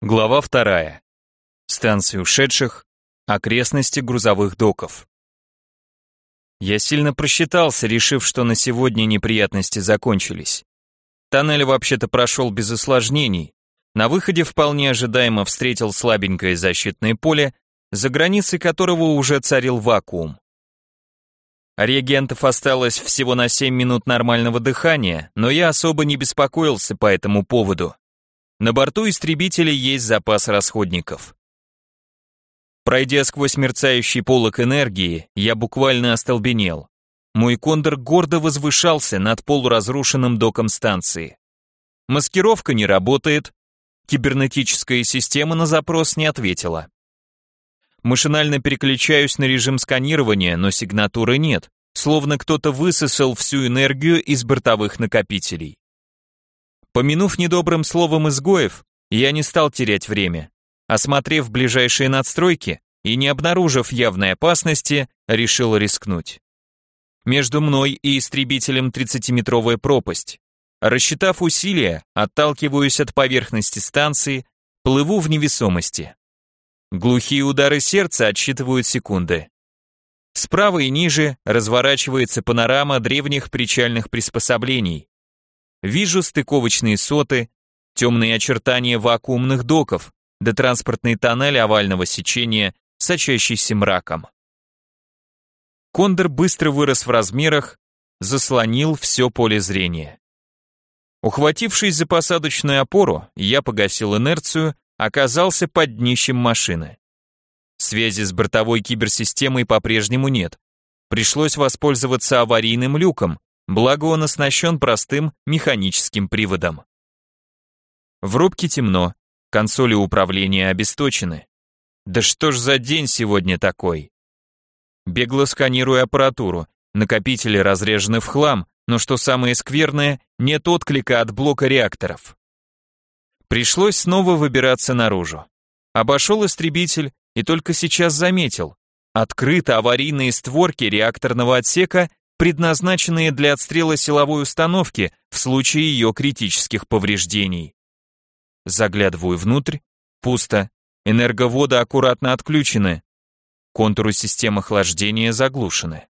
Глава вторая. Станции ушедших. Окрестности грузовых доков. Я сильно просчитался, решив, что на сегодня неприятности закончились. Тоннель вообще-то прошел без осложнений. На выходе вполне ожидаемо встретил слабенькое защитное поле, за границей которого уже царил вакуум. Реагентов осталось всего на 7 минут нормального дыхания, но я особо не беспокоился по этому поводу. На борту истребителя есть запас расходников. Пройдя сквозь мерцающий полок энергии, я буквально остолбенел. Мой кондор гордо возвышался над полуразрушенным доком станции. Маскировка не работает, кибернетическая система на запрос не ответила. Машинально переключаюсь на режим сканирования, но сигнатуры нет, словно кто-то высосал всю энергию из бортовых накопителей. Помянув недобрым словом изгоев, я не стал терять время. Осмотрев ближайшие надстройки и не обнаружив явной опасности, решил рискнуть. Между мной и истребителем 30-метровая пропасть. Рассчитав усилия, отталкиваюсь от поверхности станции, плыву в невесомости. Глухие удары сердца отсчитывают секунды. Справа и ниже разворачивается панорама древних причальных приспособлений. Вижу стыковочные соты, темные очертания вакуумных доков, до транспортный тоннель овального сечения, сочащийся мраком. Кондор быстро вырос в размерах, заслонил все поле зрения. Ухватившись за посадочную опору, я погасил инерцию, оказался под днищем машины. Связи с бортовой киберсистемой по-прежнему нет. Пришлось воспользоваться аварийным люком, благо он оснащен простым механическим приводом. В рубке темно, консоли управления обесточены. Да что ж за день сегодня такой? Бегло сканирую аппаратуру, накопители разрежены в хлам, но что самое скверное, нет отклика от блока реакторов. Пришлось снова выбираться наружу. Обошел истребитель и только сейчас заметил. Открыты аварийные створки реакторного отсека предназначенные для отстрела силовой установки в случае ее критических повреждений. Заглядываю внутрь, пусто, энерговоды аккуратно отключены, контуры системы охлаждения заглушены.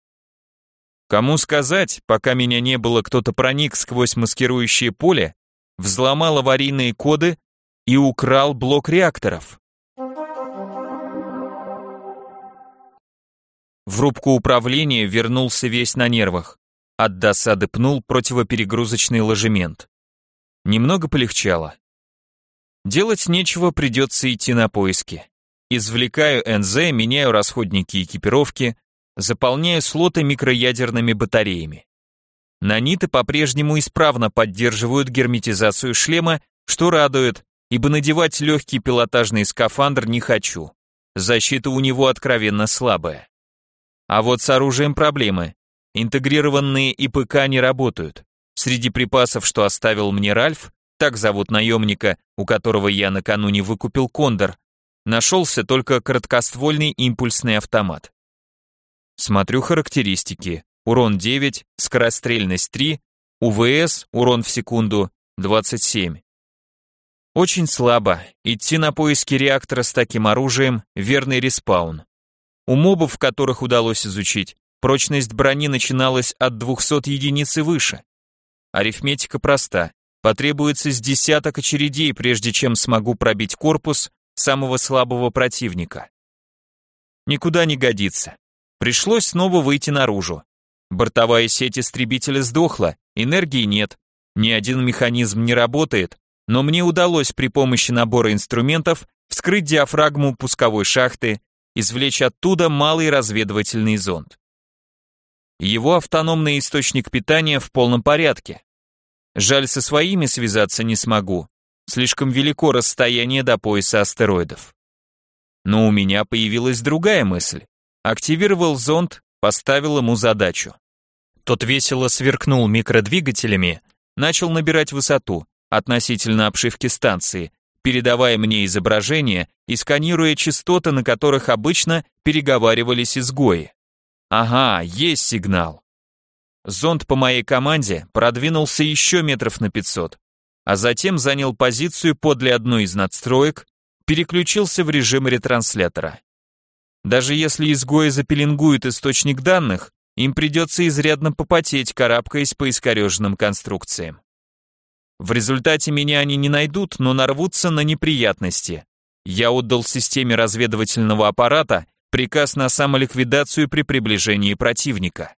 Кому сказать, пока меня не было, кто-то проник сквозь маскирующее поле, взломал аварийные коды и украл блок реакторов. В рубку управления вернулся весь на нервах. От досады пнул противоперегрузочный ложемент. Немного полегчало. Делать нечего, придется идти на поиски. Извлекаю НЗ, меняю расходники экипировки, заполняю слоты микроядерными батареями. Наниты по-прежнему исправно поддерживают герметизацию шлема, что радует, ибо надевать легкий пилотажный скафандр не хочу. Защита у него откровенно слабая. А вот с оружием проблемы. Интегрированные ИПК не работают. Среди припасов, что оставил мне Ральф, так зовут наемника, у которого я накануне выкупил Кондор, нашелся только краткоствольный импульсный автомат. Смотрю характеристики. Урон 9, скорострельность 3, УВС, урон в секунду 27. Очень слабо. Идти на поиски реактора с таким оружием – верный респаун. У мобов, которых удалось изучить, прочность брони начиналась от 200 единиц и выше. Арифметика проста. Потребуется с десяток очередей, прежде чем смогу пробить корпус самого слабого противника. Никуда не годится. Пришлось снова выйти наружу. Бортовая сеть истребителя сдохла, энергии нет, ни один механизм не работает, но мне удалось при помощи набора инструментов вскрыть диафрагму пусковой шахты извлечь оттуда малый разведывательный зонд. Его автономный источник питания в полном порядке. Жаль, со своими связаться не смогу. Слишком велико расстояние до пояса астероидов. Но у меня появилась другая мысль. Активировал зонд, поставил ему задачу. Тот весело сверкнул микродвигателями, начал набирать высоту относительно обшивки станции, передавая мне изображение и сканируя частоты, на которых обычно переговаривались изгои. Ага, есть сигнал. Зонд по моей команде продвинулся еще метров на 500, а затем занял позицию подле одной из надстроек, переключился в режим ретранслятора. Даже если изгои запеленгуют источник данных, им придется изрядно попотеть, карабкаясь по искореженным конструкциям. В результате меня они не найдут, но нарвутся на неприятности. Я отдал системе разведывательного аппарата приказ на самоликвидацию при приближении противника.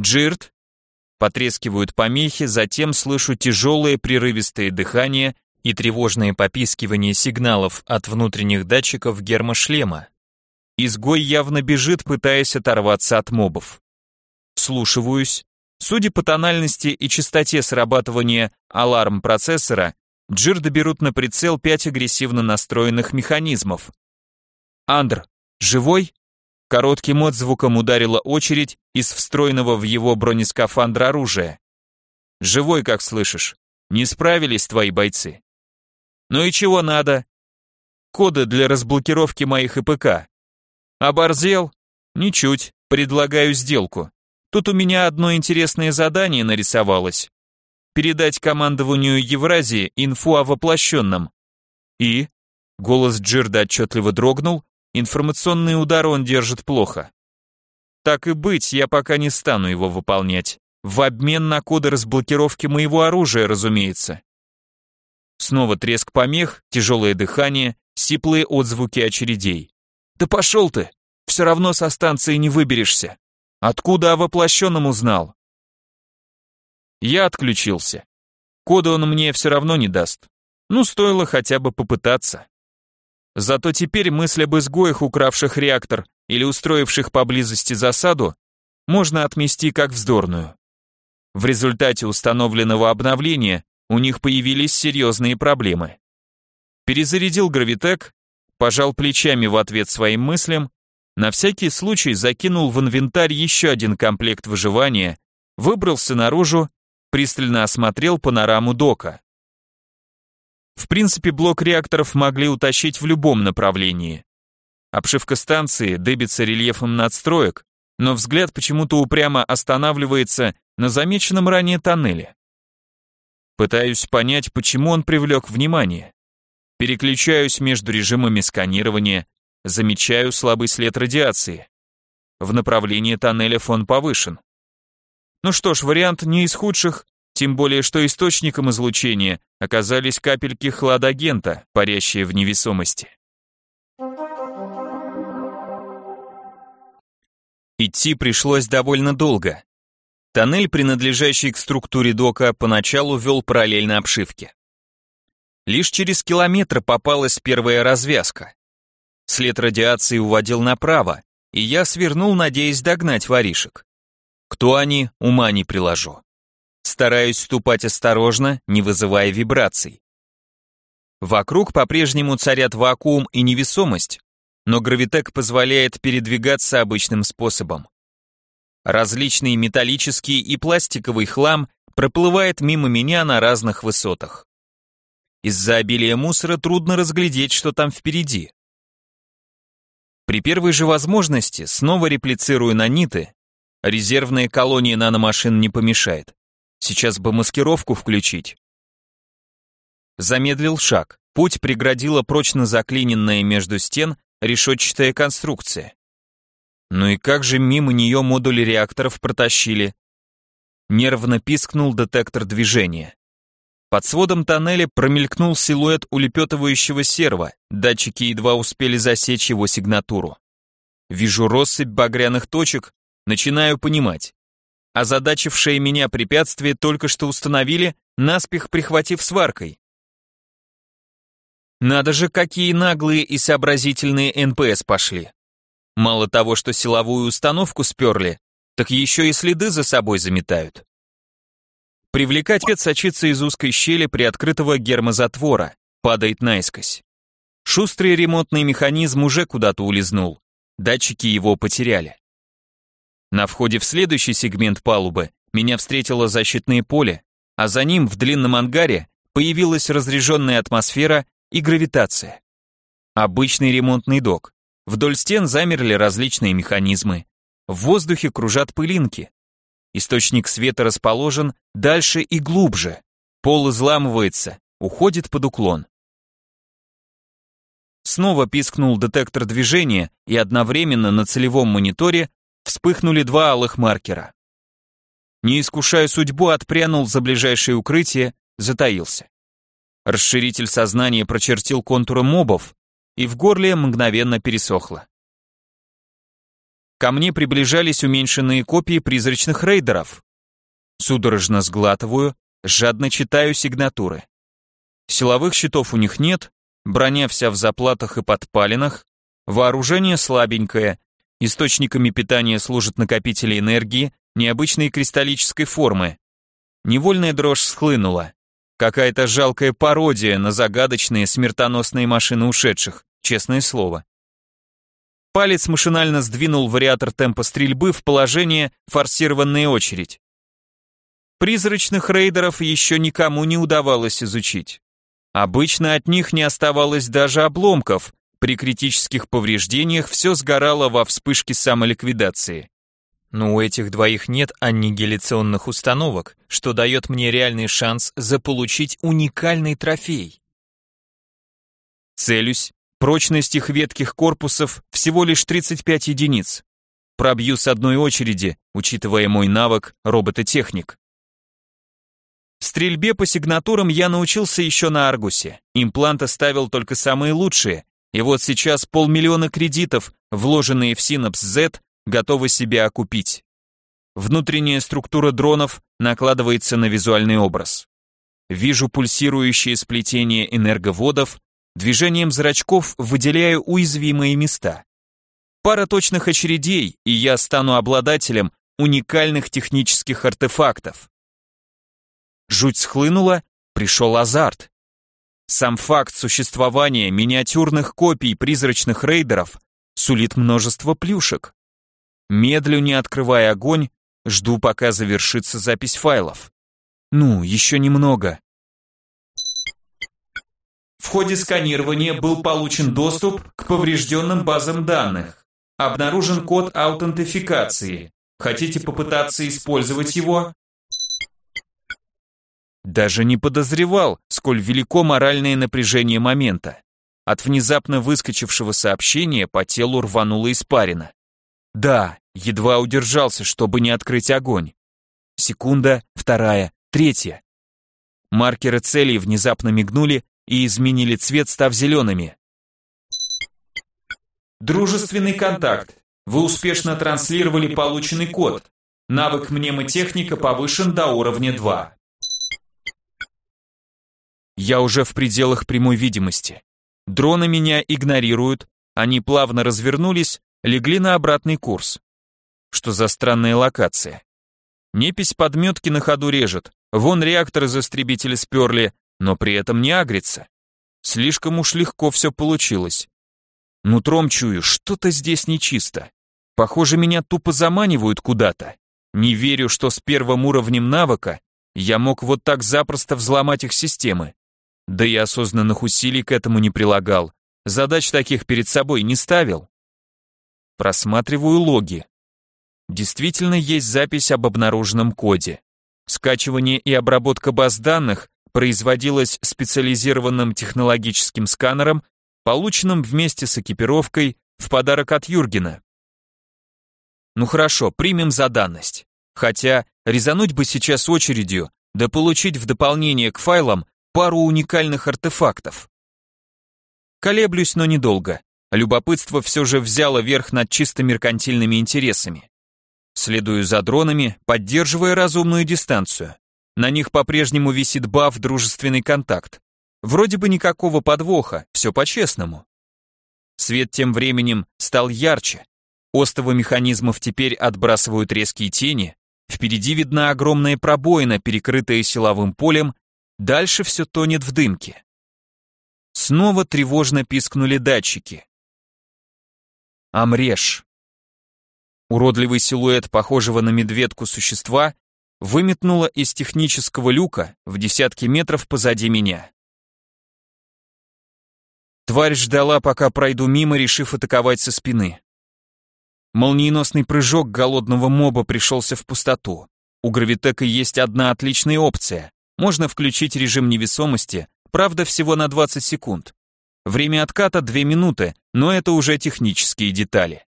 Джирт. Потрескивают помехи, затем слышу тяжелое прерывистое дыхание и тревожное попискивание сигналов от внутренних датчиков гермошлема. Изгой явно бежит, пытаясь оторваться от мобов. Слушиваюсь. Судя по тональности и частоте срабатывания аларм-процессора, Джирда берут на прицел пять агрессивно настроенных механизмов. «Андр, живой?» Коротким отзвуком ударила очередь из встроенного в его бронескафандр оружия. «Живой, как слышишь. Не справились твои бойцы?» «Ну и чего надо?» «Коды для разблокировки моих ИПК». «Оборзел?» «Ничуть. Предлагаю сделку. Тут у меня одно интересное задание нарисовалось. Передать командованию Евразии инфу о воплощенном». «И?» Голос Джирда отчетливо дрогнул, информационный удар он держит плохо. Так и быть, я пока не стану его выполнять. В обмен на коды разблокировки моего оружия, разумеется. Снова треск помех, тяжелое дыхание, сиплые отзвуки очередей. «Да пошел ты! Все равно со станции не выберешься. Откуда о воплощенном узнал?» Я отключился. Кода он мне все равно не даст. Ну, стоило хотя бы попытаться. Зато теперь мысль об изгоях, укравших реактор или устроивших поблизости засаду, можно отмести как вздорную. В результате установленного обновления у них появились серьезные проблемы. Перезарядил гравитек, пожал плечами в ответ своим мыслям, на всякий случай закинул в инвентарь еще один комплект выживания, выбрался наружу, пристально осмотрел панораму дока. В принципе, блок реакторов могли утащить в любом направлении. Обшивка станции дыбится рельефом надстроек, но взгляд почему-то упрямо останавливается на замеченном ранее тоннеле. Пытаюсь понять, почему он привлек внимание. Переключаюсь между режимами сканирования, замечаю слабый след радиации. В направлении тоннеля фон повышен. Ну что ж, вариант не из худших, тем более, что источником излучения оказались капельки хладагента, парящие в невесомости. Идти пришлось довольно долго. Тоннель, принадлежащий к структуре дока, поначалу вел параллельно обшивке. Лишь через километр попалась первая развязка. След радиации уводил направо, и я свернул, надеясь догнать воришек. Кто они, ума не приложу. Стараюсь ступать осторожно, не вызывая вибраций. Вокруг по-прежнему царят вакуум и невесомость, но гравитек позволяет передвигаться обычным способом. Различный металлический и пластиковый хлам проплывает мимо меня на разных высотах. Из-за обилия мусора трудно разглядеть, что там впереди. При первой же возможности снова реплицирую наниты, резервная колония наномашин не помешает. Сейчас бы маскировку включить. Замедлил шаг. Путь преградила прочно заклиненная между стен решетчатая конструкция. Ну и как же мимо нее модули реакторов протащили? Нервно пискнул детектор движения. Под сводом тоннеля промелькнул силуэт улепетывающего серва, датчики едва успели засечь его сигнатуру. Вижу россыпь багряных точек, начинаю понимать. Озадачившее меня препятствие только что установили, наспех прихватив сваркой. Надо же, какие наглые и сообразительные НПС пошли. Мало того, что силовую установку сперли, так еще и следы за собой заметают. Привлекать свет сочится из узкой щели приоткрытого гермозатвора, падает наискось. Шустрый ремонтный механизм уже куда-то улизнул, датчики его потеряли. На входе в следующий сегмент палубы меня встретило защитное поле, а за ним в длинном ангаре появилась разряженная атмосфера и гравитация. Обычный ремонтный док. Вдоль стен замерли различные механизмы. В воздухе кружат пылинки. Источник света расположен дальше и глубже. Пол изламывается, уходит под уклон. снова пискнул детектор движения, и одновременно на целевом мониторе вспыхнули два алых маркера. Не искушая судьбу, отпрянул за ближайшее укрытие, затаился. Расширитель сознания прочертил контуры мобов, и в горле мгновенно пересохло. Ко мне приближались уменьшенные копии призрачных рейдеров. Судорожно сглатываю, жадно читаю сигнатуры. Силовых щитов у них нет, броня вся в заплатах и подпалинах, вооружение слабенькое, источниками питания служат накопители энергии необычной кристаллической формы. Невольная дрожь схлынула. Какая-то жалкая пародия на загадочные смертоносные машины ушедших, честное слово. Палец машинально сдвинул вариатор темпа стрельбы в положение «форсированная очередь». Призрачных рейдеров еще никому не удавалось изучить. Обычно от них не оставалось даже обломков, при критических повреждениях все сгорало во вспышке самоликвидации. Но у этих двоих нет аннигиляционных установок, что дает мне реальный шанс заполучить уникальный трофей. Целюсь, прочность их ветких корпусов всего лишь 35 единиц. Пробью с одной очереди, учитывая мой навык робототехник. Стрельбе по сигнатурам я научился еще на Аргусе. Имплант оставил только самые лучшие, и вот сейчас полмиллиона кредитов, вложенные в Synapse Z, готовы себя окупить. Внутренняя структура дронов накладывается на визуальный образ. Вижу пульсирующее сплетение энерговодов, движением зрачков выделяю уязвимые места. Пара точных очередей, и я стану обладателем уникальных технических артефактов. Жуть схлынула, пришел азарт. Сам факт существования миниатюрных копий призрачных рейдеров сулит множество плюшек. Медлю, не открывая огонь, жду, пока завершится запись файлов. Ну, еще немного. В ходе сканирования был получен доступ к поврежденным базам данных. Обнаружен код аутентификации. Хотите попытаться использовать его? Даже не подозревал, сколь велико моральное напряжение момента. От внезапно выскочившего сообщения по телу рвануло испарина. Да, едва удержался, чтобы не открыть огонь. Секунда, вторая, третья. Маркеры целей внезапно мигнули и изменили цвет, став зелеными. Дружественный контакт. Вы успешно транслировали полученный код. Навык мнемотехника повышен до уровня 2. Я уже в пределах прямой видимости. Дроны меня игнорируют, они плавно развернулись, легли на обратный курс. Что за странная локация? Непись подметки на ходу режет, вон реактор из истребителя сперли, но при этом не агрится. Слишком уж легко все получилось. Нутром чую, что-то здесь нечисто. Похоже, меня тупо заманивают куда-то. Не верю, что с первым уровнем навыка я мог вот так запросто взломать их системы. Да и осознанных усилий к этому не прилагал. Задач таких перед собой не ставил. Просматриваю логи. Действительно есть запись об обнаруженном коде. Скачивание и обработка баз данных производилось специализированным технологическим сканером, полученным вместе с экипировкой в подарок от Юргена. Ну хорошо, примем за данность. Хотя резануть бы сейчас очередью, да получить в дополнение к файлам пару уникальных артефактов. Колеблюсь, но недолго. Любопытство все же взяло верх над чисто меркантильными интересами. Следую за дронами, поддерживая разумную дистанцию. На них по-прежнему висит баф «Дружественный контакт». Вроде бы никакого подвоха, все по-честному. Свет тем временем стал ярче. Остовы механизмов теперь отбрасывают резкие тени. Впереди видна огромная пробоина, перекрытая силовым полем Дальше все тонет в дымке. Снова тревожно пискнули датчики. Амреш. Уродливый силуэт похожего на медведку существа выметнуло из технического люка в десятки метров позади меня. Тварь ждала, пока пройду мимо, решив атаковать со спины. Молниеносный прыжок голодного моба пришелся в пустоту. У гравитека есть одна отличная опция можно включить режим невесомости, правда всего на 20 секунд. Время отката 2 минуты, но это уже технические детали.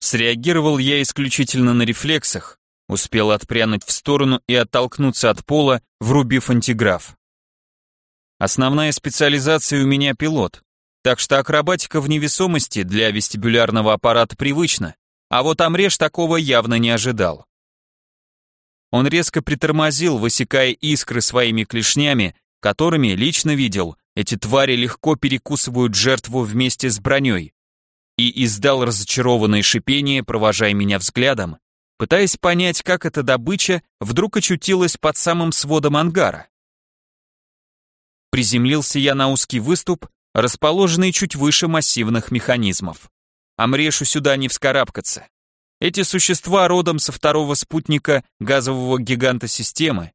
Среагировал я исключительно на рефлексах, успел отпрянуть в сторону и оттолкнуться от пола, врубив антиграф. Основная специализация у меня пилот, так что акробатика в невесомости для вестибулярного аппарата привычна, а вот Амреш такого явно не ожидал. Он резко притормозил, высекая искры своими клешнями, которыми, лично видел, эти твари легко перекусывают жертву вместе с броней, и издал разочарованное шипение, провожая меня взглядом, пытаясь понять, как эта добыча вдруг очутилась под самым сводом ангара. Приземлился я на узкий выступ, расположенный чуть выше массивных механизмов. Амрешу сюда не вскарабкаться. Эти существа родом со второго спутника газового гиганта системы.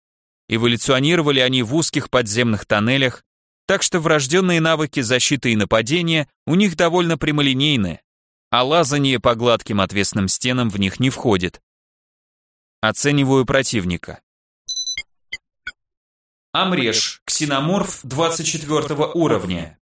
Эволюционировали они в узких подземных тоннелях, так что врожденные навыки защиты и нападения у них довольно прямолинейны, а лазание по гладким отвесным стенам в них не входит. Оцениваю противника. Амреш, ксеноморф 24 уровня.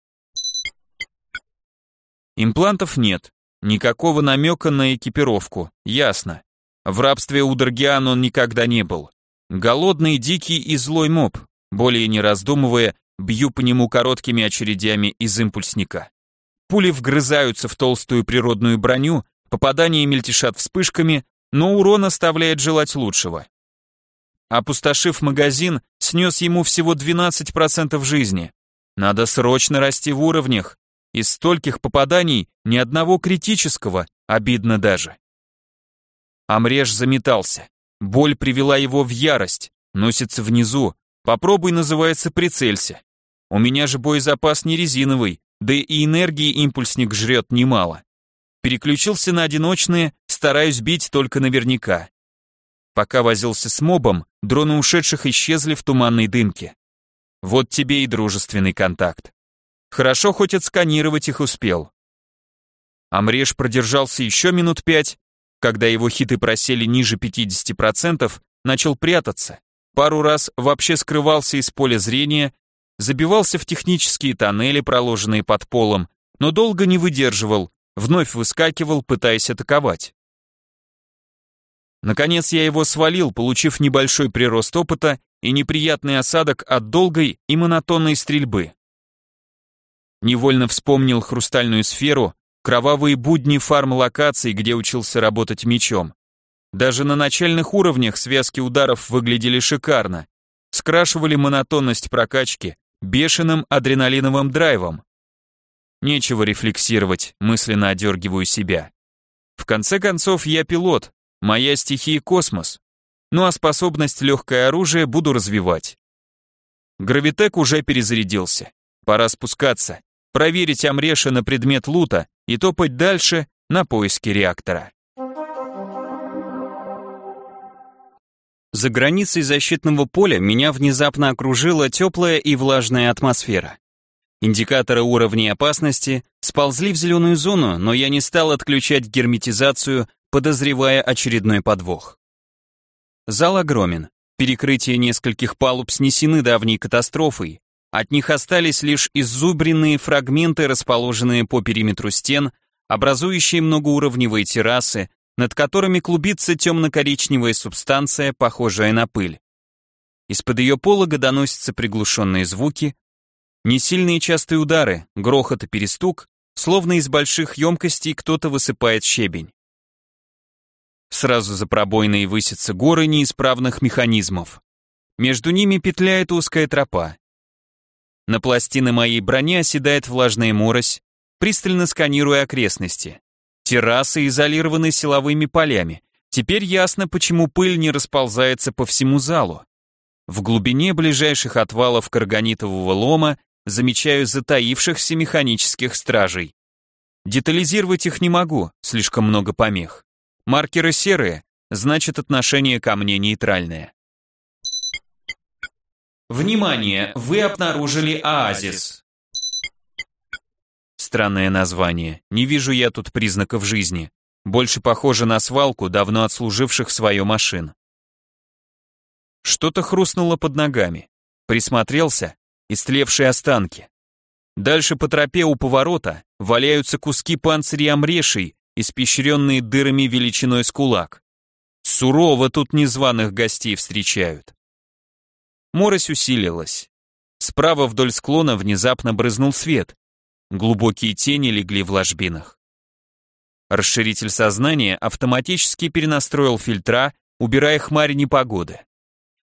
Имплантов нет, никакого намека на экипировку, ясно. В рабстве у Даргиан он никогда не был. Голодный, дикий и злой моб, более не раздумывая, бью по нему короткими очередями из импульсника. Пули вгрызаются в толстую природную броню, попадания мельтешат вспышками, но урон оставляет желать лучшего. Опустошив магазин, снес ему всего 12% жизни. Надо срочно расти в уровнях. Из стольких попаданий ни одного критического, обидно даже. Амреж заметался. Боль привела его в ярость, носится внизу. Попробуй, называется, прицелься. У меня же боезапас не резиновый, да и энергии импульсник жрет немало. Переключился на одиночные, стараюсь бить только наверняка. Пока возился с мобом, дроны ушедших исчезли в туманной дымке. Вот тебе и дружественный контакт. Хорошо хоть отсканировать их успел. Амреш продержался еще минут пять, когда его хиты просели ниже 50%, начал прятаться. Пару раз вообще скрывался из поля зрения, забивался в технические тоннели, проложенные под полом, но долго не выдерживал, вновь выскакивал, пытаясь атаковать. Наконец я его свалил, получив небольшой прирост опыта и неприятный осадок от долгой и монотонной стрельбы. Невольно вспомнил хрустальную сферу, кровавые будни фарм-локаций, где учился работать мечом. Даже на начальных уровнях связки ударов выглядели шикарно, скрашивали монотонность прокачки, бешеным адреналиновым драйвом. Нечего рефлексировать, мысленно одергиваю себя. В конце концов, я пилот, моя стихия космос. Ну а способность легкое оружие буду развивать. Гравитек уже перезарядился. Пора спускаться, проверить Амреша на предмет лута и топать дальше на поиски реактора. За границей защитного поля меня внезапно окружила теплая и влажная атмосфера. Индикаторы уровней опасности сползли в зеленую зону, но я не стал отключать герметизацию, подозревая очередной подвох. Зал огромен. Перекрытия нескольких палуб снесены давней катастрофой. От них остались лишь иззубренные фрагменты, расположенные по периметру стен, образующие многоуровневые террасы, над которыми клубится темно-коричневая субстанция, похожая на пыль. Из-под ее полога доносятся приглушенные звуки, несильные частые удары, грохот и перестук, словно из больших емкостей кто-то высыпает щебень. Сразу за пробойной высятся горы неисправных механизмов. Между ними петляет узкая тропа. На пластины моей брони оседает влажная морось, пристально сканируя окрестности. Террасы изолированы силовыми полями. Теперь ясно, почему пыль не расползается по всему залу. В глубине ближайших отвалов карганитового лома замечаю затаившихся механических стражей. Детализировать их не могу, слишком много помех. Маркеры серые, значит отношение ко мне нейтральное. Внимание, вы обнаружили оазис. Странное название. Не вижу я тут признаков жизни. Больше похоже на свалку давно отслуживших свое машин. Что-то хрустнуло под ногами. Присмотрелся. Истлевшие останки. Дальше по тропе у поворота валяются куски панциря амрешей, испещренные дырами величиной с кулак. Сурово тут незваных гостей встречают. Морось усилилась. Справа вдоль склона внезапно брызнул свет. Глубокие тени легли в ложбинах. Расширитель сознания автоматически перенастроил фильтра, убирая хмарь непогоды.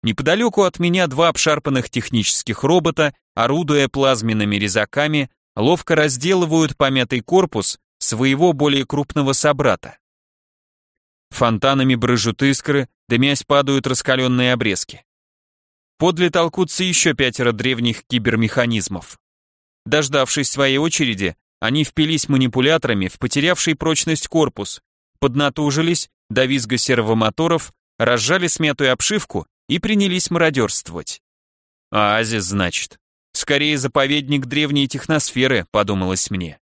Неподалеку от меня два обшарпанных технических робота, орудуя плазменными резаками, ловко разделывают помятый корпус своего более крупного собрата. Фонтанами брыжут искры, дымясь падают раскаленные обрезки. Подле толкутся еще пятеро древних кибермеханизмов. Дождавшись своей очереди, они впились манипуляторами в потерявший прочность корпус, поднатужились до визга сервомоторов, разжали смятую обшивку и принялись мародерствовать. Оазис, значит. Скорее заповедник древней техносферы, подумалось мне.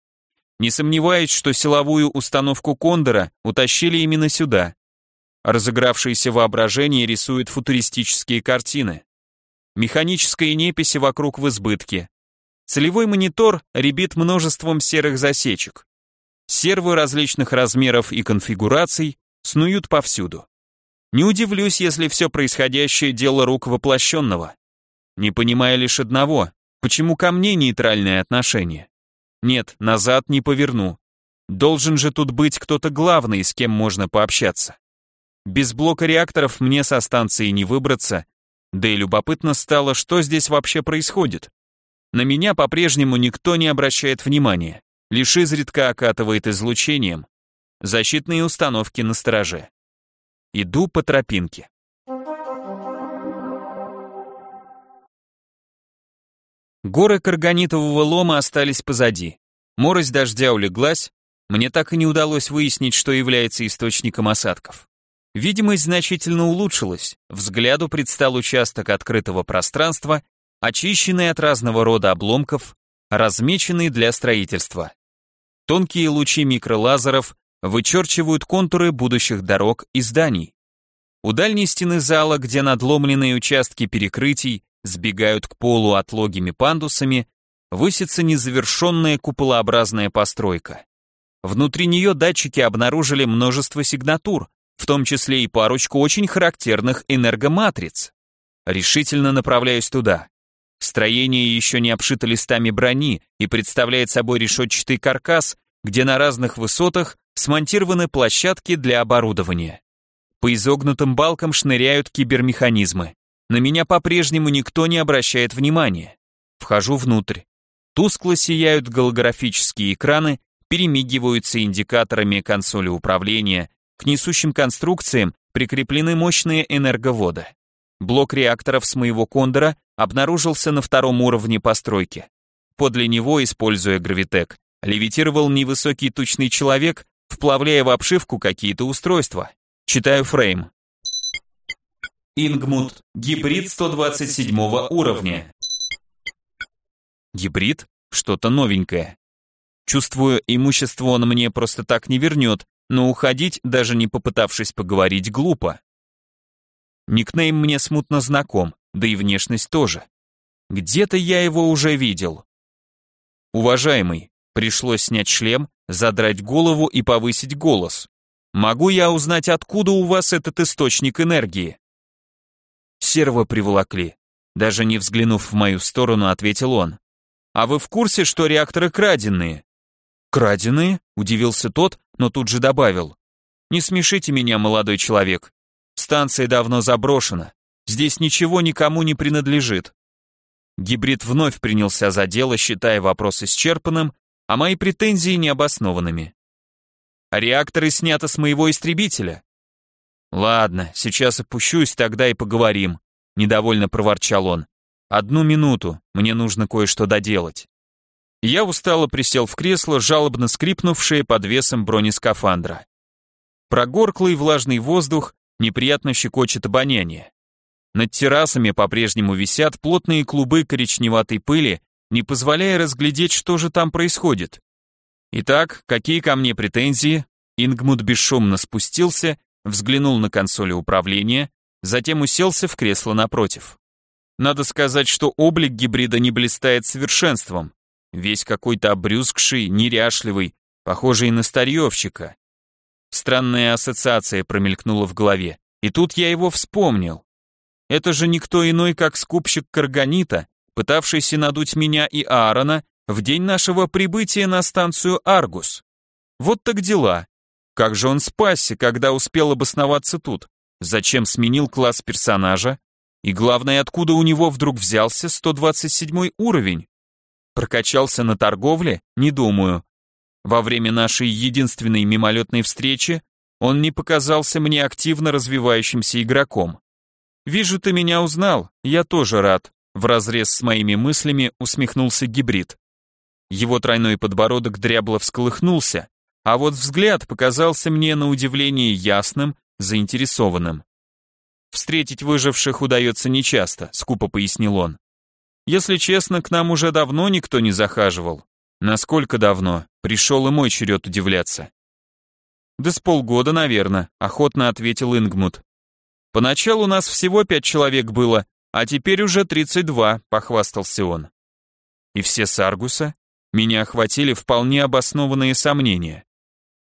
Не сомневаюсь, что силовую установку Кондора утащили именно сюда. Разыгравшееся воображение рисует футуристические картины. Механические неписи вокруг в избытке. Целевой монитор ребит множеством серых засечек. Сервы различных размеров и конфигураций снуют повсюду. Не удивлюсь, если все происходящее дело рук воплощенного. Не понимая лишь одного, почему ко мне нейтральное отношение. Нет, назад не поверну. Должен же тут быть кто-то главный, с кем можно пообщаться. Без блока реакторов мне со станции не выбраться, да и любопытно стало, что здесь вообще происходит. На меня по-прежнему никто не обращает внимания, лишь изредка окатывает излучением. Защитные установки на стороже. Иду по тропинке. Горы карганитового лома остались позади. Морось дождя улеглась, мне так и не удалось выяснить, что является источником осадков. Видимость значительно улучшилась, взгляду предстал участок открытого пространства, очищенный от разного рода обломков, размеченный для строительства. Тонкие лучи микролазеров вычерчивают контуры будущих дорог и зданий. У дальней стены зала, где надломленные участки перекрытий сбегают к полу отлогими пандусами, высится незавершенная куполообразная постройка. Внутри нее датчики обнаружили множество сигнатур, в том числе и парочку очень характерных энергоматриц. Решительно направляюсь туда. Строение еще не обшито листами брони и представляет собой решетчатый каркас, где на разных высотах смонтированы площадки для оборудования. По изогнутым балкам шныряют кибермеханизмы. На меня по-прежнему никто не обращает внимания. Вхожу внутрь. Тускло сияют голографические экраны, перемигиваются индикаторами консоли управления, к несущим конструкциям прикреплены мощные энерговоды. Блок реакторов с моего кондора обнаружился на втором уровне постройки. Подле него, используя гравитек, левитировал невысокий тучный человек, вплавляя в обшивку какие-то устройства. Читаю фрейм. Ингмут, гибрид 127 уровня. Гибрид? Что-то новенькое. Чувствую, имущество он мне просто так не вернет, но уходить, даже не попытавшись поговорить, глупо. Никнейм мне смутно знаком, да и внешность тоже. Где-то я его уже видел. Уважаемый, пришлось снять шлем, задрать голову и повысить голос. Могу я узнать, откуда у вас этот источник энергии? Серво приволокли. Даже не взглянув в мою сторону, ответил он. А вы в курсе, что реакторы краденые? Краденые? Удивился тот, но тут же добавил. «Не смешите меня, молодой человек. Станция давно заброшена. Здесь ничего никому не принадлежит». Гибрид вновь принялся за дело, считая вопрос исчерпанным, а мои претензии необоснованными. «Реакторы сняты с моего истребителя». «Ладно, сейчас опущусь, тогда и поговорим», — недовольно проворчал он. «Одну минуту, мне нужно кое-что доделать». Я устало присел в кресло, жалобно скрипнувшее под весом бронескафандра. Прогорклый влажный воздух неприятно щекочет обоняние. Над террасами по-прежнему висят плотные клубы коричневатой пыли, не позволяя разглядеть, что же там происходит. Итак, какие ко мне претензии? Ингмут бесшумно спустился, взглянул на консоли управления, затем уселся в кресло напротив. Надо сказать, что облик гибрида не блистает совершенством. весь какой-то обрюзгший, неряшливый, похожий на старьевщика. Странная ассоциация промелькнула в голове, и тут я его вспомнил. Это же никто иной, как скупщик карганита, пытавшийся надуть меня и Аарона в день нашего прибытия на станцию Аргус. Вот так дела. Как же он спасся, когда успел обосноваться тут? Зачем сменил класс персонажа? И главное, откуда у него вдруг взялся 127 уровень? Прокачался на торговле? Не думаю. Во время нашей единственной мимолетной встречи он не показался мне активно развивающимся игроком. «Вижу, ты меня узнал, я тоже рад», вразрез с моими мыслями усмехнулся гибрид. Его тройной подбородок дрябло всколыхнулся, а вот взгляд показался мне на удивление ясным, заинтересованным. «Встретить выживших удается нечасто», — скупо пояснил он. «Если честно, к нам уже давно никто не захаживал. Насколько давно? Пришел и мой черед удивляться». «Да с полгода, наверное», — охотно ответил Ингмут. «Поначалу нас всего пять человек было, а теперь уже тридцать два», — похвастался он. «И все с Аргуса?» Меня охватили вполне обоснованные сомнения.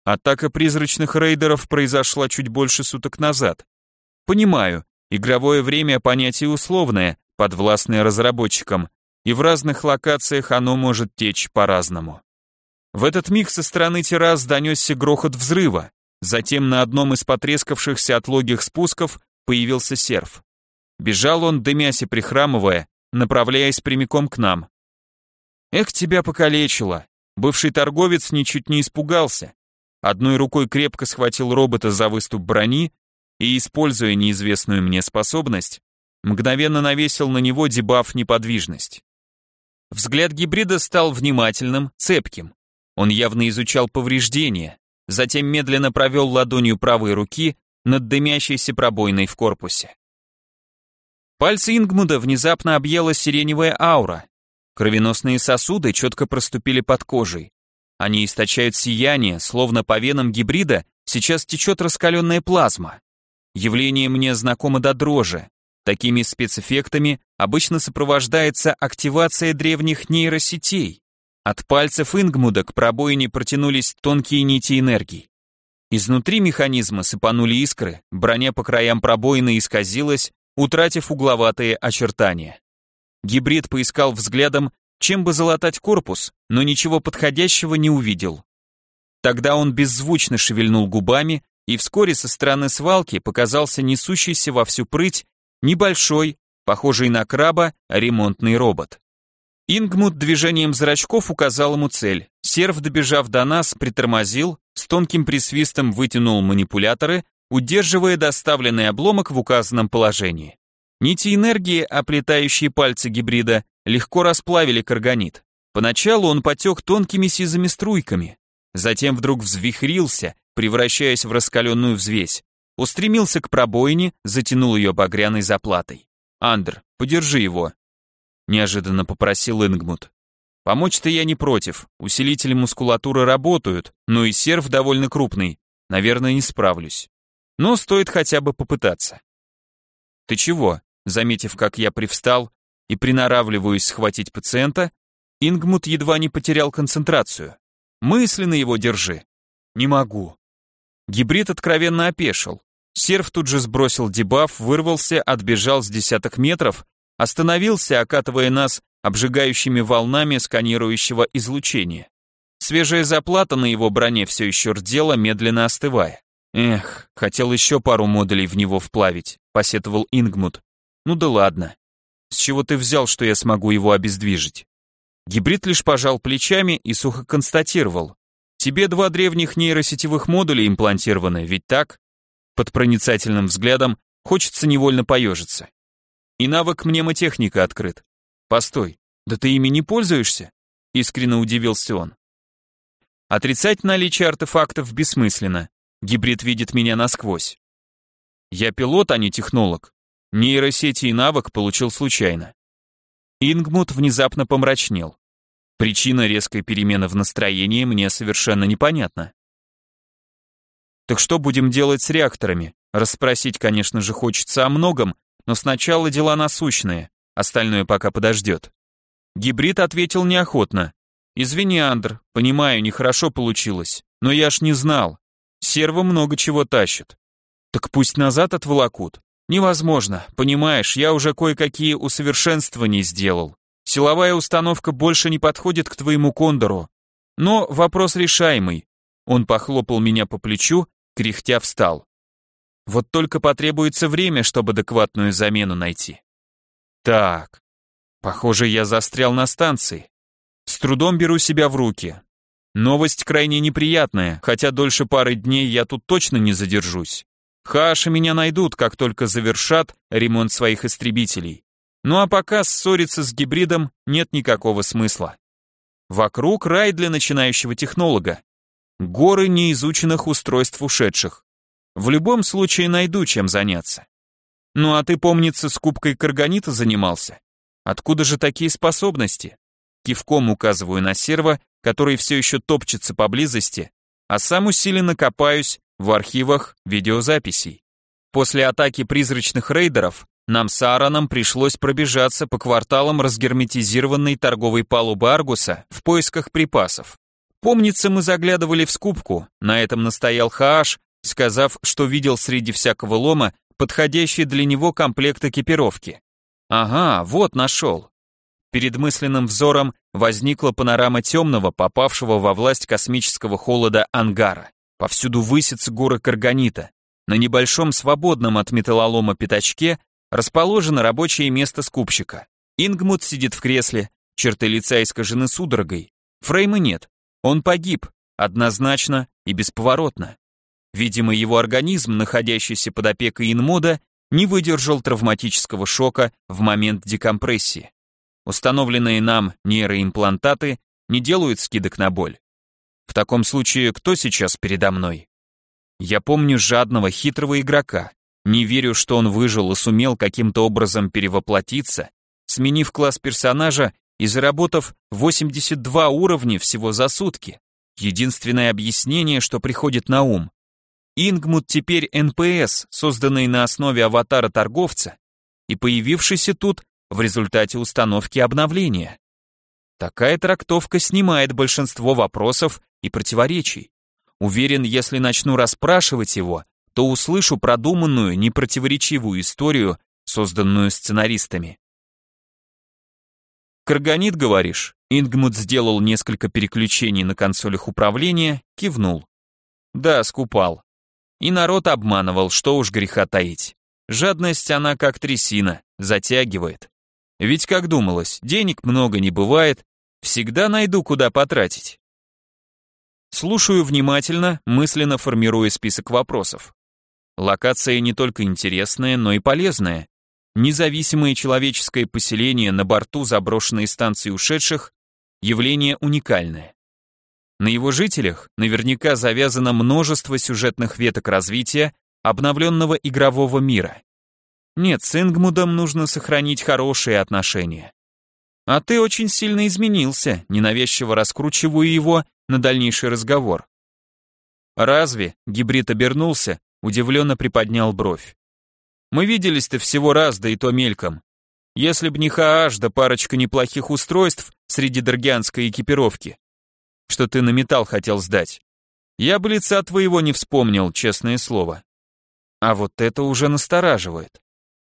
Атака призрачных рейдеров произошла чуть больше суток назад. Понимаю, игровое время понятие условное, подвластное разработчикам, и в разных локациях оно может течь по-разному. В этот миг со стороны террас донесся грохот взрыва, затем на одном из потрескавшихся отлогих спусков появился серф. Бежал он, дымясь и прихрамывая, направляясь прямиком к нам. Эх, тебя покалечило. Бывший торговец ничуть не испугался. Одной рукой крепко схватил робота за выступ брони и, используя неизвестную мне способность, мгновенно навесил на него дебаф неподвижность. Взгляд гибрида стал внимательным, цепким. Он явно изучал повреждения, затем медленно провел ладонью правой руки над дымящейся пробойной в корпусе. Пальцы Ингмуда внезапно объела сиреневая аура, Кровеносные сосуды четко проступили под кожей. Они источают сияние, словно по венам гибрида сейчас течет раскаленная плазма. Явление мне знакомо до дрожи. Такими спецэффектами обычно сопровождается активация древних нейросетей. От пальцев Ингмуда к пробоине протянулись тонкие нити энергии. Изнутри механизма сыпанули искры, броня по краям пробоины исказилась, утратив угловатые очертания. Гибрид поискал взглядом, чем бы залатать корпус, но ничего подходящего не увидел. Тогда он беззвучно шевельнул губами, и вскоре со стороны свалки показался несущийся во всю прыть небольшой, похожий на краба, ремонтный робот. Ингмут движением зрачков указал ему цель. Серв, добежав до нас, притормозил, с тонким присвистом вытянул манипуляторы, удерживая доставленный обломок в указанном положении. Нити энергии, оплетающие пальцы гибрида, легко расплавили карганит. Поначалу он потек тонкими сизыми струйками, затем вдруг взвихрился, превращаясь в раскаленную взвесь, устремился к пробоине, затянул ее багряной заплатой. «Андр, подержи его», — неожиданно попросил Ингмут. «Помочь-то я не против, усилители мускулатуры работают, но и серв довольно крупный, наверное, не справлюсь. Но стоит хотя бы попытаться». «Ты чего?» Заметив, как я привстал и приноравливаюсь схватить пациента, Ингмут едва не потерял концентрацию. Мысленно его держи. Не могу. Гибрид откровенно опешил. Серф тут же сбросил дебаф, вырвался, отбежал с десяток метров, остановился, окатывая нас обжигающими волнами сканирующего излучения. Свежая заплата на его броне все еще рдела, медленно остывая. Эх, хотел еще пару модулей в него вплавить, посетовал Ингмут. Ну да ладно. С чего ты взял, что я смогу его обездвижить? Гибрид лишь пожал плечами и сухо констатировал. Тебе два древних нейросетевых модуля имплантированы, ведь так? Под проницательным взглядом хочется невольно поежиться. И навык мнемотехника открыт. Постой, да ты ими не пользуешься? Искренне удивился он. Отрицать наличие артефактов бессмысленно. Гибрид видит меня насквозь. Я пилот, а не технолог. Нейросети и навык получил случайно. Ингмут внезапно помрачнел. Причина резкой перемены в настроении мне совершенно непонятна. Так что будем делать с реакторами? Расспросить, конечно же, хочется о многом, но сначала дела насущные, остальное пока подождет. Гибрид ответил неохотно, Извини, Андр, понимаю, нехорошо получилось, но я ж не знал. Серво много чего тащит. Так пусть назад отволокут. Невозможно, понимаешь, я уже кое-какие усовершенствования сделал. Силовая установка больше не подходит к твоему кондору. Но вопрос решаемый. Он похлопал меня по плечу, кряхтя встал. Вот только потребуется время, чтобы адекватную замену найти. Так, похоже, я застрял на станции. С трудом беру себя в руки. Новость крайне неприятная, хотя дольше пары дней я тут точно не задержусь. Хаши меня найдут, как только завершат ремонт своих истребителей. Ну а пока ссориться с гибридом нет никакого смысла. Вокруг рай для начинающего технолога. Горы неизученных устройств ушедших. В любом случае найду чем заняться. Ну а ты, помнится, с кубкой карганита занимался? Откуда же такие способности? Кивком указываю на серво, который все еще топчется поблизости, а сам усиленно копаюсь в архивах видеозаписей. После атаки призрачных рейдеров нам с Аароном пришлось пробежаться по кварталам разгерметизированной торговой палубы Аргуса в поисках припасов. Помнится, мы заглядывали в скупку, на этом настоял Хааш, сказав, что видел среди всякого лома подходящий для него комплект экипировки. Ага, вот нашел. Перед мысленным взором возникла панорама темного, попавшего во власть космического холода ангара. Повсюду высятся горы карганита. На небольшом свободном от металлолома пятачке расположено рабочее место скупщика. Ингмут сидит в кресле, черты лица искажены судорогой. Фрейма нет. Он погиб, однозначно и бесповоротно. Видимо, его организм, находящийся под опекой инмода, не выдержал травматического шока в момент декомпрессии. Установленные нам нейроимплантаты не делают скидок на боль. В таком случае, кто сейчас передо мной? Я помню жадного, хитрого игрока. Не верю, что он выжил и сумел каким-то образом перевоплотиться, сменив класс персонажа и заработав 82 уровня всего за сутки. Единственное объяснение, что приходит на ум. Ингмут теперь НПС, созданный на основе аватара торговца и появившийся тут в результате установки обновления. Такая трактовка снимает большинство вопросов и противоречий. Уверен, если начну расспрашивать его, то услышу продуманную, непротиворечивую историю, созданную сценаристами. «Карганит, говоришь?» Ингмут сделал несколько переключений на консолях управления, кивнул. «Да, скупал. И народ обманывал, что уж греха таить. Жадность она как трясина, затягивает. Ведь как думалось, денег много не бывает, всегда найду куда потратить. Слушаю внимательно, мысленно формируя список вопросов. Локация не только интересная, но и полезная. Независимое человеческое поселение на борту заброшенной станции ушедших – явление уникальное. На его жителях наверняка завязано множество сюжетных веток развития обновленного игрового мира. Нет, с Ингмудом нужно сохранить хорошие отношения. А ты очень сильно изменился, ненавязчиво раскручиваю его на дальнейший разговор. Разве? Гибрид обернулся, удивленно приподнял бровь. Мы виделись-то всего раз, да и то мельком. Если б не Хааш да парочка неплохих устройств среди даргианской экипировки, что ты на металл хотел сдать, я бы лица твоего не вспомнил, честное слово. А вот это уже настораживает.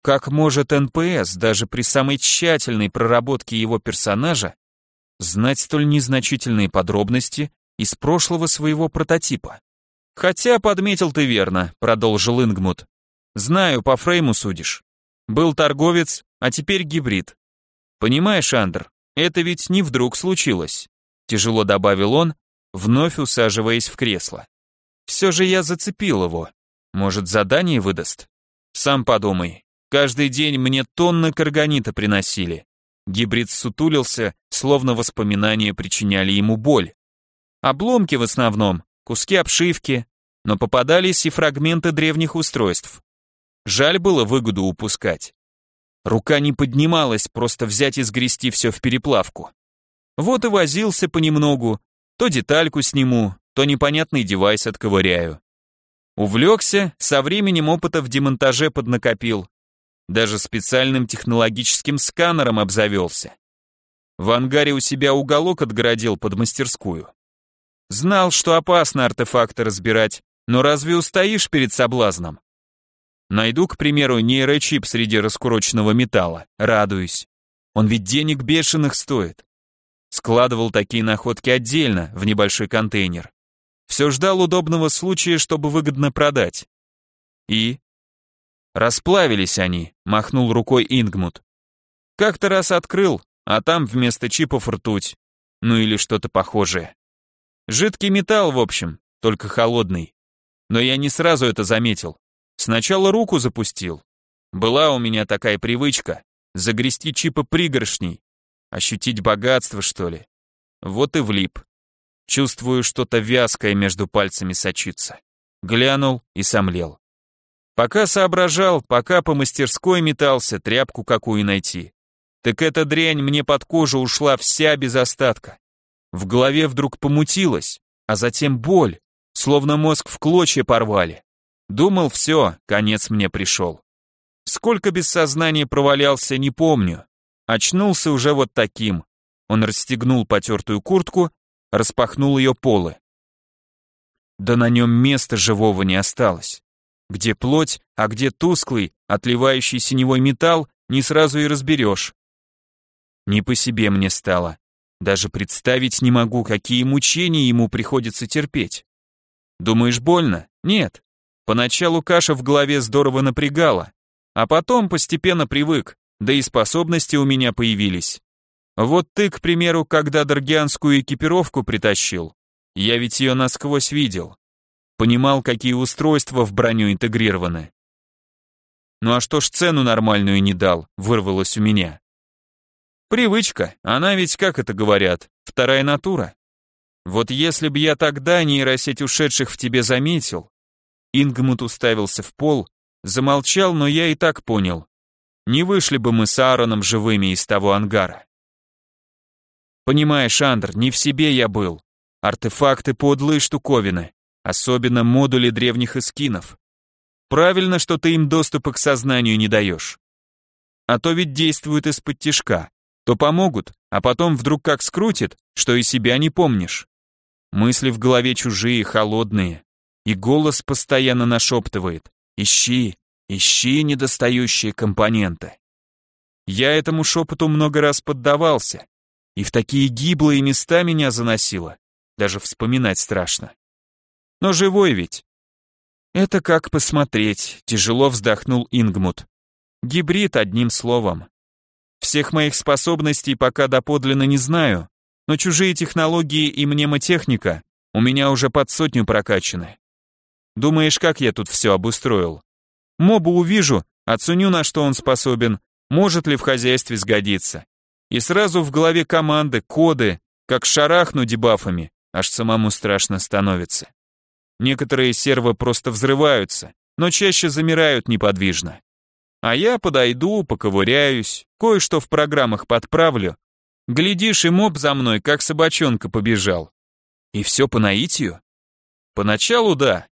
Как может НПС даже при самой тщательной проработке его персонажа знать столь незначительные подробности из прошлого своего прототипа? Хотя, подметил ты верно, продолжил Ингмут. Знаю, по фрейму судишь. Был торговец, а теперь гибрид. Понимаешь, Андр, это ведь не вдруг случилось. Тяжело добавил он, вновь усаживаясь в кресло. Все же я зацепил его. Может, задание выдаст? Сам подумай, Каждый день мне тонны карганита приносили. Гибрид сутулился, словно воспоминания причиняли ему боль. Обломки в основном, куски обшивки, но попадались и фрагменты древних устройств. Жаль было выгоду упускать. Рука не поднималась просто взять и сгрести все в переплавку. Вот и возился понемногу, то детальку сниму, то непонятный девайс отковыряю. Увлекся, со временем опыта в демонтаже поднакопил, даже специальным технологическим сканером обзавелся. В ангаре у себя уголок отгородил под мастерскую. Знал, что опасно артефакты разбирать, но разве устоишь перед соблазном? Найду, к примеру, нейрочип среди раскуроченного металла, радуюсь. Он ведь денег бешеных стоит. Складывал такие находки отдельно, в небольшой контейнер. Все ждал удобного случая, чтобы выгодно продать. И? Расплавились они, махнул рукой Ингмут. Как-то раз открыл, а там вместо чипов ртуть. Ну или что-то похожее. Жидкий металл, в общем, только холодный. Но я не сразу это заметил. Сначала руку запустил. Была у меня такая привычка загрести чипы пригоршней, ощутить богатство, что ли. Вот и влип. Чувствую, что-то вязкое между пальцами сочится. Глянул и сомлел. Пока соображал, пока по мастерской метался, тряпку какую найти. Так эта дрянь мне под кожу ушла вся без остатка. В голове вдруг помутилась, а затем боль, словно мозг в клочья порвали. Думал, все, конец мне пришел. Сколько без сознания провалялся, не помню. Очнулся уже вот таким. Он расстегнул потертую куртку, распахнул ее полы. Да на нем места живого не осталось. Где плоть, а где тусклый, отливающий синевой металл, не сразу и разберешь. Не по себе мне стало. Даже представить не могу, какие мучения ему приходится терпеть. Думаешь, больно? Нет. Поначалу каша в голове здорово напрягала, а потом постепенно привык, да и способности у меня появились. Вот ты, к примеру, когда даргианскую экипировку притащил, я ведь ее насквозь видел. Понимал, какие устройства в броню интегрированы. Ну а что ж цену нормальную не дал, вырвалось у меня. Привычка, она ведь, как это говорят, вторая натура. Вот если б я тогда нейросеть ушедших в тебе заметил, Ингмут уставился в пол, замолчал, но я и так понял. Не вышли бы мы с Аароном живыми из того ангара. Понимаешь, Андр, не в себе я был. Артефакты подлые штуковины особенно модули древних эскинов. Правильно, что ты им доступа к сознанию не даешь. А то ведь действуют из-под тишка. То помогут, а потом вдруг как скрутит, что и себя не помнишь. Мысли в голове чужие, холодные. И голос постоянно нашептывает. Ищи, ищи недостающие компоненты. Я этому шепоту много раз поддавался. И в такие гиблые места меня заносило. Даже вспоминать страшно. Но живой ведь. Это как посмотреть, тяжело вздохнул Ингмут. Гибрид одним словом. Всех моих способностей пока доподлинно не знаю, но чужие технологии и мнемотехника у меня уже под сотню прокачаны. Думаешь, как я тут все обустроил? Моба увижу, оценю, на что он способен, может ли в хозяйстве сгодиться. И сразу в голове команды, коды, как шарахну дебафами, аж самому страшно становится. Некоторые сервы просто взрываются, но чаще замирают неподвижно. А я подойду, поковыряюсь, кое-что в программах подправлю. Глядишь, и моб за мной, как собачонка, побежал. И все по наитию? Поначалу да.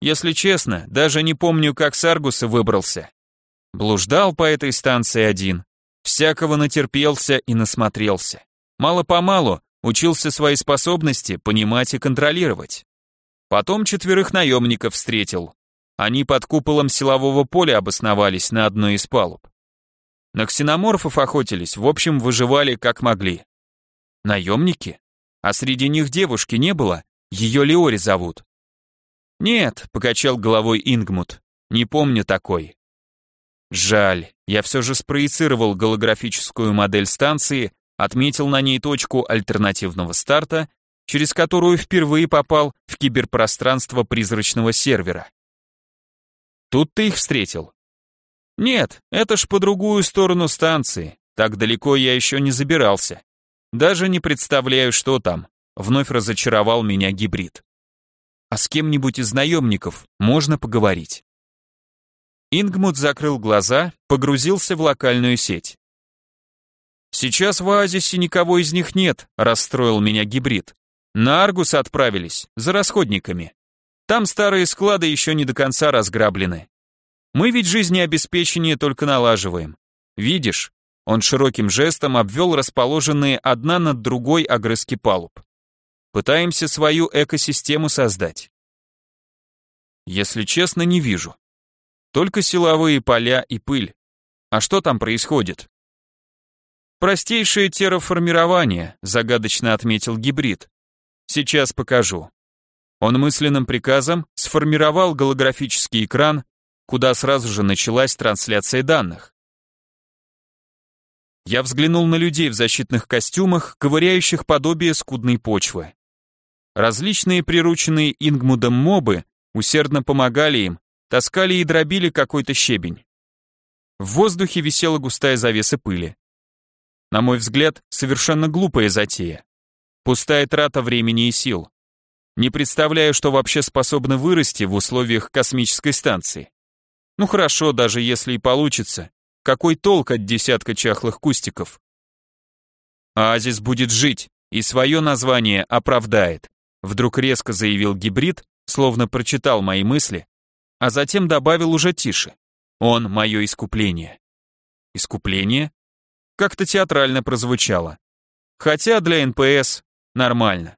Если честно, даже не помню, как с Аргуса выбрался. Блуждал по этой станции один. Всякого натерпелся и насмотрелся. Мало-помалу учился свои способности понимать и контролировать. Потом четверых наемников встретил. Они под куполом силового поля обосновались на одной из палуб. На ксеноморфов охотились, в общем, выживали как могли. Наемники? А среди них девушки не было? Ее Леори зовут. Нет, покачал головой Ингмут. Не помню такой. Жаль, я все же спроецировал голографическую модель станции, отметил на ней точку альтернативного старта через которую впервые попал в киберпространство призрачного сервера. Тут ты их встретил? Нет, это ж по другую сторону станции. Так далеко я еще не забирался. Даже не представляю, что там. Вновь разочаровал меня гибрид. А с кем-нибудь из наемников можно поговорить. Ингмут закрыл глаза, погрузился в локальную сеть. «Сейчас в оазисе никого из них нет», — расстроил меня гибрид. На Аргус отправились, за расходниками. Там старые склады еще не до конца разграблены. Мы ведь жизнеобеспечение только налаживаем. Видишь, Он широким жестом обвел расположенные одна над другой огрызки палуб. Пытаемся свою экосистему создать. Если честно, не вижу. Только силовые поля и пыль. А что там происходит? Простейшее терраформирование, загадочно отметил гибрид. Сейчас покажу. Он мысленным приказом сформировал голографический экран, куда сразу же началась трансляция данных. Я взглянул на людей в защитных костюмах, ковыряющих подобие скудной почвы. Различные прирученные Ингмудом мобы усердно помогали им, таскали и дробили какой-то щебень. В воздухе висела густая завеса пыли. На мой взгляд, совершенно глупая затея. Пустая трата времени и сил. Не представляю, что вообще способно вырасти в условиях космической станции. Ну хорошо, даже если и получится. Какой толк от десятка чахлых кустиков? Оазис будет жить, и свое название оправдает. Вдруг резко заявил гибрид, словно прочитал мои мысли, а затем добавил уже тише. Он — мое искупление. Искупление? Как-то театрально прозвучало. Хотя для НПС нормально.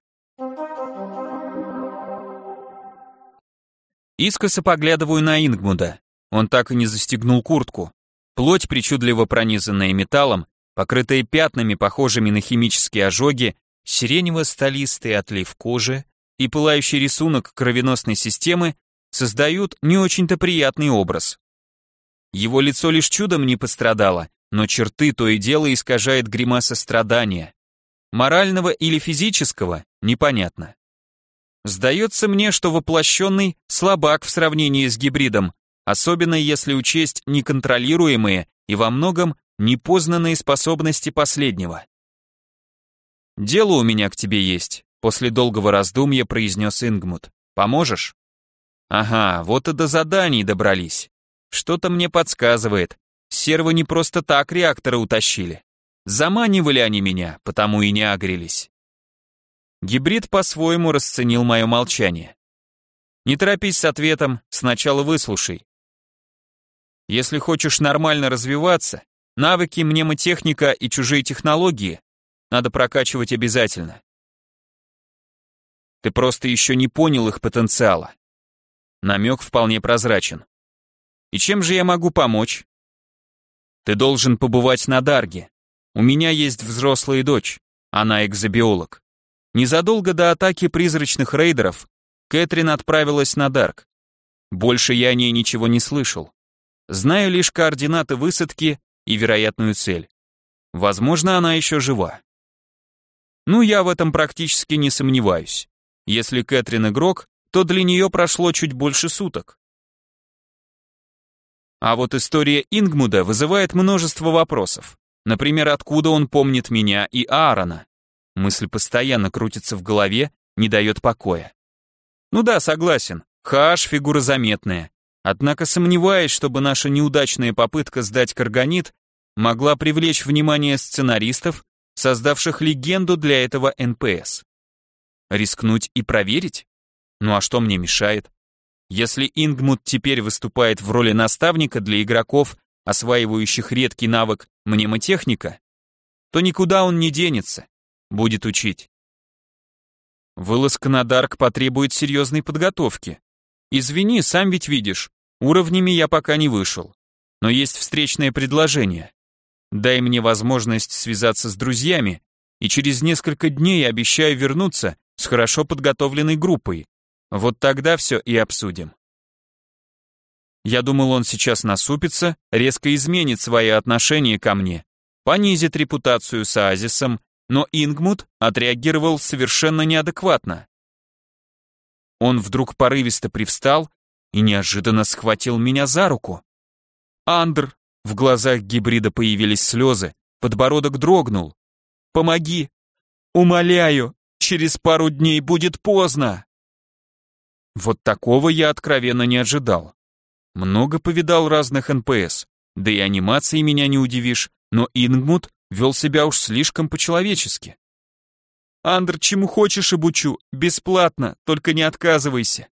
Искоса поглядываю на Ингмуда. Он так и не застегнул куртку. Плоть, причудливо пронизанная металлом, покрытая пятнами, похожими на химические ожоги, сиренево-сталистый отлив кожи и пылающий рисунок кровеносной системы создают не очень-то приятный образ. Его лицо лишь чудом не пострадало, но черты то и дело искажает гримаса страдания. Морального или физического – непонятно. Сдается мне, что воплощенный слабак в сравнении с гибридом, особенно если учесть неконтролируемые и во многом непознанные способности последнего. «Дело у меня к тебе есть», — после долгого раздумья произнес Ингмут. «Поможешь?» «Ага, вот и до заданий добрались. Что-то мне подсказывает. Сервы не просто так реакторы утащили. Заманивали они меня, потому и не агрелись». Гибрид по-своему расценил мое молчание. «Не торопись с ответом, сначала выслушай. Если хочешь нормально развиваться, навыки мнемотехника и чужие технологии надо прокачивать обязательно. Ты просто еще не понял их потенциала. Намек вполне прозрачен. И чем же я могу помочь? Ты должен побывать на Дарге. У меня есть взрослая дочь, она экзобиолог. Незадолго до атаки призрачных рейдеров Кэтрин отправилась на Дарк. Больше я о ней ничего не слышал. Знаю лишь координаты высадки и вероятную цель. Возможно, она еще жива. Ну, я в этом практически не сомневаюсь. Если Кэтрин игрок, то для нее прошло чуть больше суток. А вот история Ингмуда вызывает множество вопросов. Например, откуда он помнит меня и Аарона? Мысль постоянно крутится в голове, не дает покоя. Ну да, согласен, Хаш фигура заметная, Однако сомневаюсь, чтобы наша неудачная попытка сдать карганит могла привлечь внимание сценаристов, создавших легенду для этого НПС. Рискнуть и проверить? Ну а что мне мешает? Если Ингмут теперь выступает в роли наставника для игроков, осваивающих редкий навык мнемотехника, то никуда он не денется, будет учить. Вылазка на Дарг потребует серьезной подготовки. Извини, сам ведь видишь, уровнями я пока не вышел. Но есть встречное предложение. Дай мне возможность связаться с друзьями, и через несколько дней обещаю вернуться с хорошо подготовленной группой. Вот тогда все и обсудим. Я думал, он сейчас насупится, резко изменит свои отношения ко мне, понизит репутацию с Оазисом, но Ингмут отреагировал совершенно неадекватно. Он вдруг порывисто привстал и неожиданно схватил меня за руку. «Андр!» В глазах гибрида появились слезы, подбородок дрогнул. «Помоги! Умоляю! Через пару дней будет поздно!» Вот такого я откровенно не ожидал. Много повидал разных НПС, да и анимацией меня не удивишь, но Ингмут вел себя уж слишком по-человечески. Андр, чему хочешь обучу, бесплатно, только не отказывайся.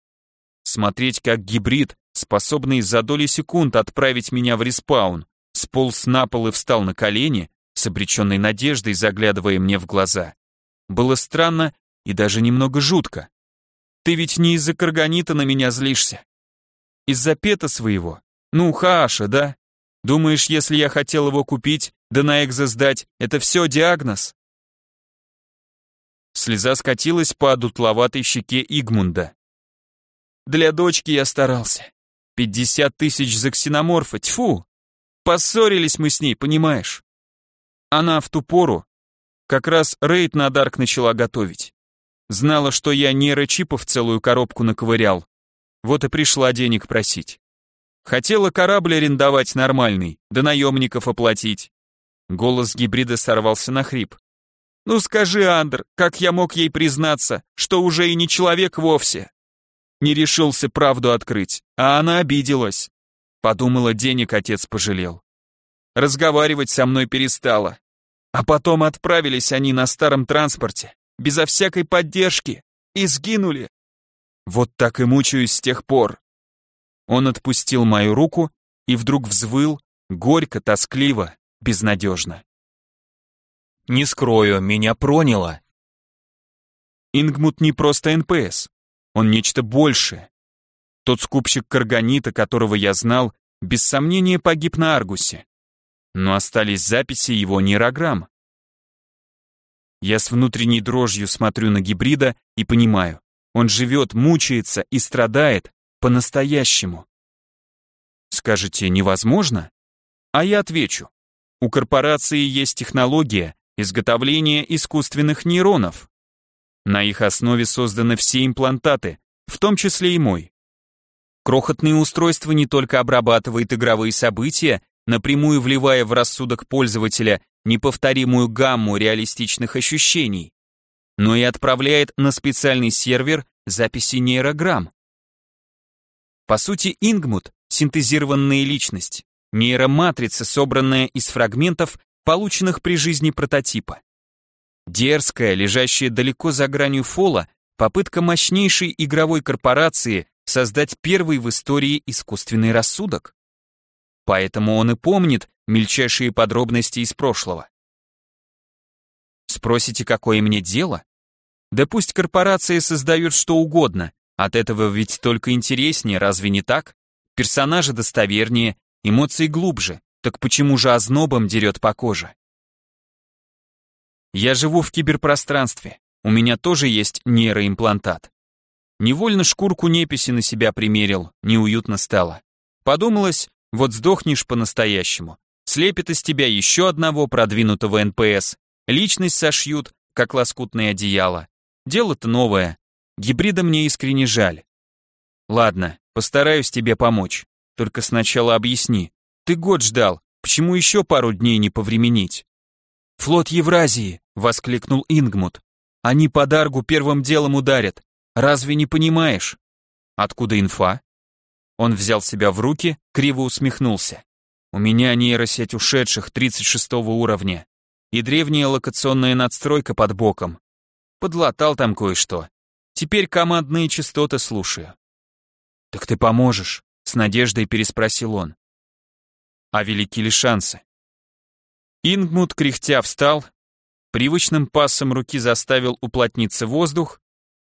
Смотреть как гибрид, способный за доли секунд отправить меня в респаун, сполз на пол и встал на колени, с обреченной надеждой заглядывая мне в глаза. Было странно и даже немного жутко. Ты ведь не из-за карганита на меня злишься. Из-за пета своего. Ну, Хааша, да? Думаешь, если я хотел его купить, да на экзо сдать, это все диагноз? Слеза скатилась по дутловатой щеке Игмунда. Для дочки я старался. Пятьдесят тысяч за ксеноморфа, тьфу! Поссорились мы с ней, понимаешь? Она в ту пору как раз рейд на Дарк начала готовить. Знала, что я нейрочипов целую коробку наковырял. Вот и пришла денег просить. Хотела корабль арендовать нормальный, да наемников оплатить. Голос гибрида сорвался на хрип. «Ну скажи, Андр, как я мог ей признаться, что уже и не человек вовсе?» Не решился правду открыть, а она обиделась. Подумала, денег отец пожалел. Разговаривать со мной перестала. А потом отправились они на старом транспорте, безо всякой поддержки, и сгинули. Вот так и мучаюсь с тех пор. Он отпустил мою руку и вдруг взвыл, горько, тоскливо, безнадежно. Не скрою, меня проняло. Ингмут не просто НПС, он нечто большее. Тот скупщик карганита, которого я знал, без сомнения погиб на Аргусе но остались записи его нейрограмм. Я с внутренней дрожью смотрю на гибрида и понимаю, он живет, мучается и страдает по-настоящему. Скажете, невозможно? А я отвечу. У корпорации есть технология изготовления искусственных нейронов. На их основе созданы все имплантаты, в том числе и мой. Крохотное устройство не только обрабатывает игровые события напрямую вливая в рассудок пользователя неповторимую гамму реалистичных ощущений, но и отправляет на специальный сервер записи нейрограмм. По сути, Ингмут — синтезированная личность, нейроматрица, собранная из фрагментов, полученных при жизни прототипа. Дерзкая, лежащая далеко за гранью фола, попытка мощнейшей игровой корпорации создать первый в истории искусственный рассудок. Поэтому он и помнит мельчайшие подробности из прошлого. Спросите, какое мне дело? Да пусть корпорации создают что угодно, от этого ведь только интереснее, разве не так? Персонажи достовернее, эмоции глубже, так почему же ознобом дерет по коже? Я живу в киберпространстве, у меня тоже есть нейроимплантат. Невольно шкурку неписи на себя примерил, неуютно стало. Подумалось, вот сдохнешь по-настоящему. Слепят из тебя еще одного продвинутого НПС. Личность сошьют, как лоскутное одеяло. Дело-то новое. Гибрида мне искренне жаль. Ладно, постараюсь тебе помочь. Только сначала объясни. Ты год ждал, почему еще пару дней не повременить? Флот Евразии, воскликнул Ингмут. Они по Даргу первым делом ударят. Разве не понимаешь? Откуда инфа? Он взял себя в руки, криво усмехнулся. У меня нейросеть ушедших 36 уровня и древняя локационная надстройка под боком. Подлатал там кое-что. Теперь командные частоты слушаю. Так ты поможешь? С надеждой переспросил он. А велики ли шансы? Ингмут кряхтя встал, привычным пассом руки заставил уплотниться воздух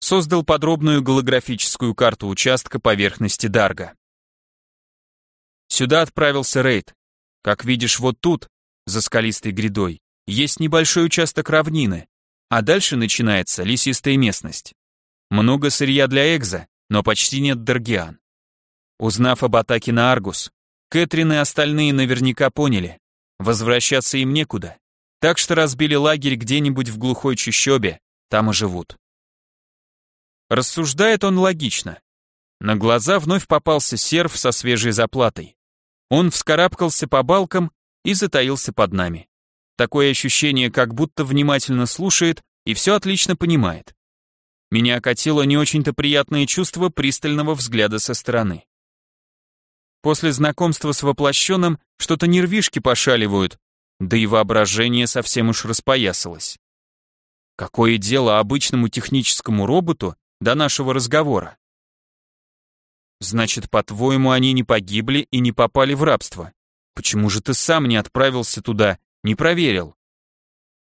создал подробную голографическую карту участка поверхности Дарга. Сюда отправился рейд. Как видишь, вот тут, за скалистой грядой, есть небольшой участок равнины, а дальше начинается лесистая местность. Много сырья для Экза, но почти нет Даргиан. Узнав об атаке на Аргус, Кэтрин и остальные наверняка поняли, возвращаться им некуда, так что разбили лагерь где-нибудь в глухой чащобе, там и живут. Рассуждает он логично. На глаза вновь попался серф со свежей заплатой. Он вскарабкался по балкам и затаился под нами. Такое ощущение, как будто внимательно слушает и все отлично понимает. Меня окатило не очень-то приятное чувство пристального взгляда со стороны. После знакомства с воплощенным что-то нервишки пошаливают, да и воображение совсем уж распоясалось. Какое дело обычному техническому роботу до нашего разговора. Значит, по-твоему, они не погибли и не попали в рабство? Почему же ты сам не отправился туда, не проверил?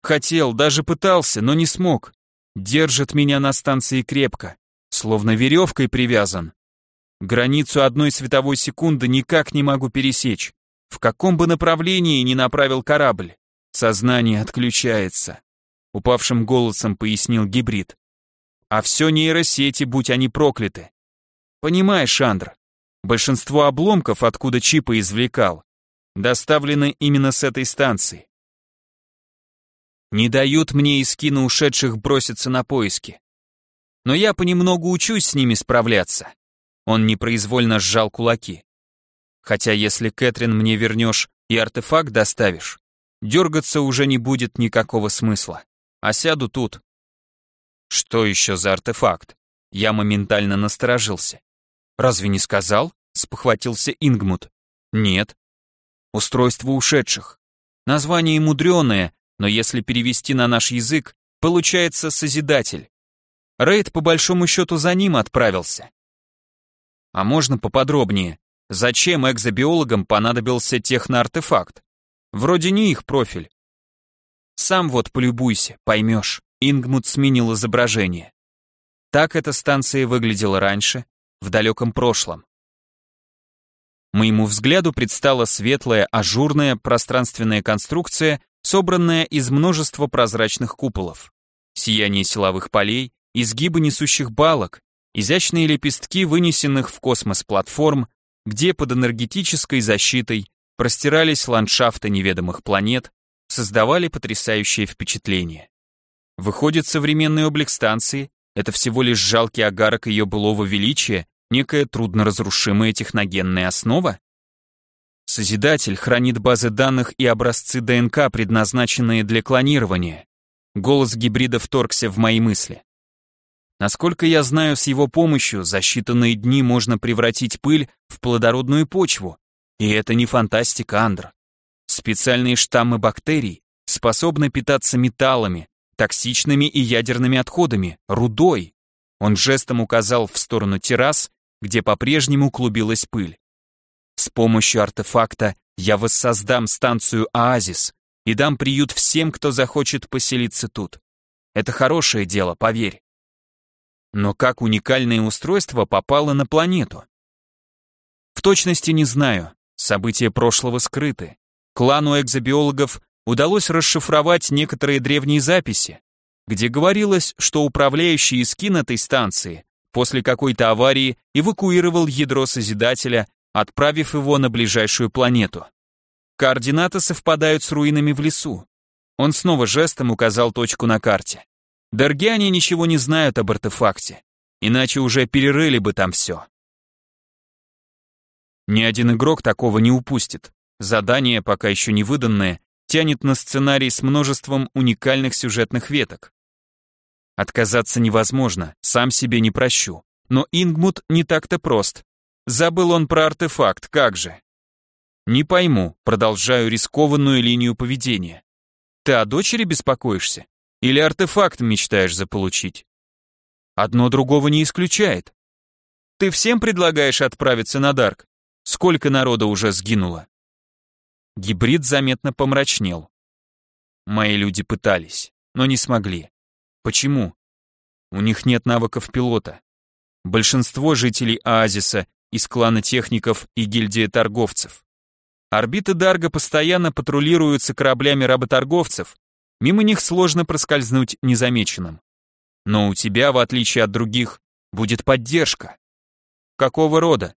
Хотел, даже пытался, но не смог. Держит меня на станции крепко, словно веревкой привязан. Границу одной световой секунды никак не могу пересечь. В каком бы направлении ни направил корабль, сознание отключается. Упавшим голосом пояснил гибрид. А все нейросети, будь они прокляты. Понимаешь, Андр, большинство обломков, откуда чипы извлекал, доставлены именно с этой станции. Не дают мне из кино ушедших броситься на поиски. Но я понемногу учусь с ними справляться. Он непроизвольно сжал кулаки. Хотя если Кэтрин мне вернешь и артефакт доставишь, дергаться уже не будет никакого смысла. А сяду тут. Что еще за артефакт? Я моментально насторожился. Разве не сказал? Спохватился Ингмут. Нет. Устройство ушедших. Название мудреное, но если перевести на наш язык, получается Созидатель. Рейд по большому счету за ним отправился. А можно поподробнее? Зачем экзобиологам понадобился техноартефакт? Вроде не их профиль. Сам вот полюбуйся, поймешь. Ингмут сменил изображение. Так эта станция выглядела раньше, в далеком прошлом. Моему взгляду предстала светлая, ажурная пространственная конструкция собранная из множества прозрачных куполов. Сияние силовых полей, изгибы несущих балок, изящные лепестки вынесенных в космос платформ, где под энергетической защитой простирались ландшафты неведомых планет, создавали потрясающее впечатление. Выходит, современный облик станции — это всего лишь жалкий агарок ее былого величия, некая трудноразрушимая техногенная основа? Созидатель хранит базы данных и образцы ДНК, предназначенные для клонирования. Голос гибрида вторгся в мои мысли. Насколько я знаю, с его помощью за считанные дни можно превратить пыль в плодородную почву. И это не фантастика, Андр. Специальные штаммы бактерий способны питаться металлами, токсичными и ядерными отходами, рудой. Он жестом указал в сторону террас, где по-прежнему клубилась пыль. С помощью артефакта я воссоздам станцию Оазис и дам приют всем, кто захочет поселиться тут. Это хорошее дело, поверь. Но как уникальное устройство попало на планету? В точности не знаю, события прошлого скрыты. Клану экзобиологов удалось расшифровать некоторые древние записи, где говорилось, что управляющий эскин этой станции после какой-то аварии эвакуировал ядро Созидателя отправив его на ближайшую планету. Координаты совпадают с руинами в лесу. Он снова жестом указал точку на карте. Даргиане ничего не знают об артефакте, иначе уже перерыли бы там все. Ни один игрок такого не упустит. Задание, пока еще не выданное, тянет на сценарий с множеством уникальных сюжетных веток. Отказаться невозможно, сам себе не прощу. Но Ингмут не так-то прост. Забыл он про артефакт, как же? Не пойму, продолжаю рискованную линию поведения. Ты о дочери беспокоишься? Или артефакт мечтаешь заполучить? Одно другого не исключает. Ты всем предлагаешь отправиться на Дарк? Сколько народа уже сгинуло? Гибрид заметно помрачнел. Мои люди пытались, но не смогли. Почему? У них нет навыков пилота. Большинство жителей Оазиса из клана техников и гильдии торговцев. Орбиты Дарга постоянно патрулируются кораблями работорговцев, мимо них сложно проскользнуть незамеченным. Но у тебя, в отличие от других, будет поддержка. Какого рода?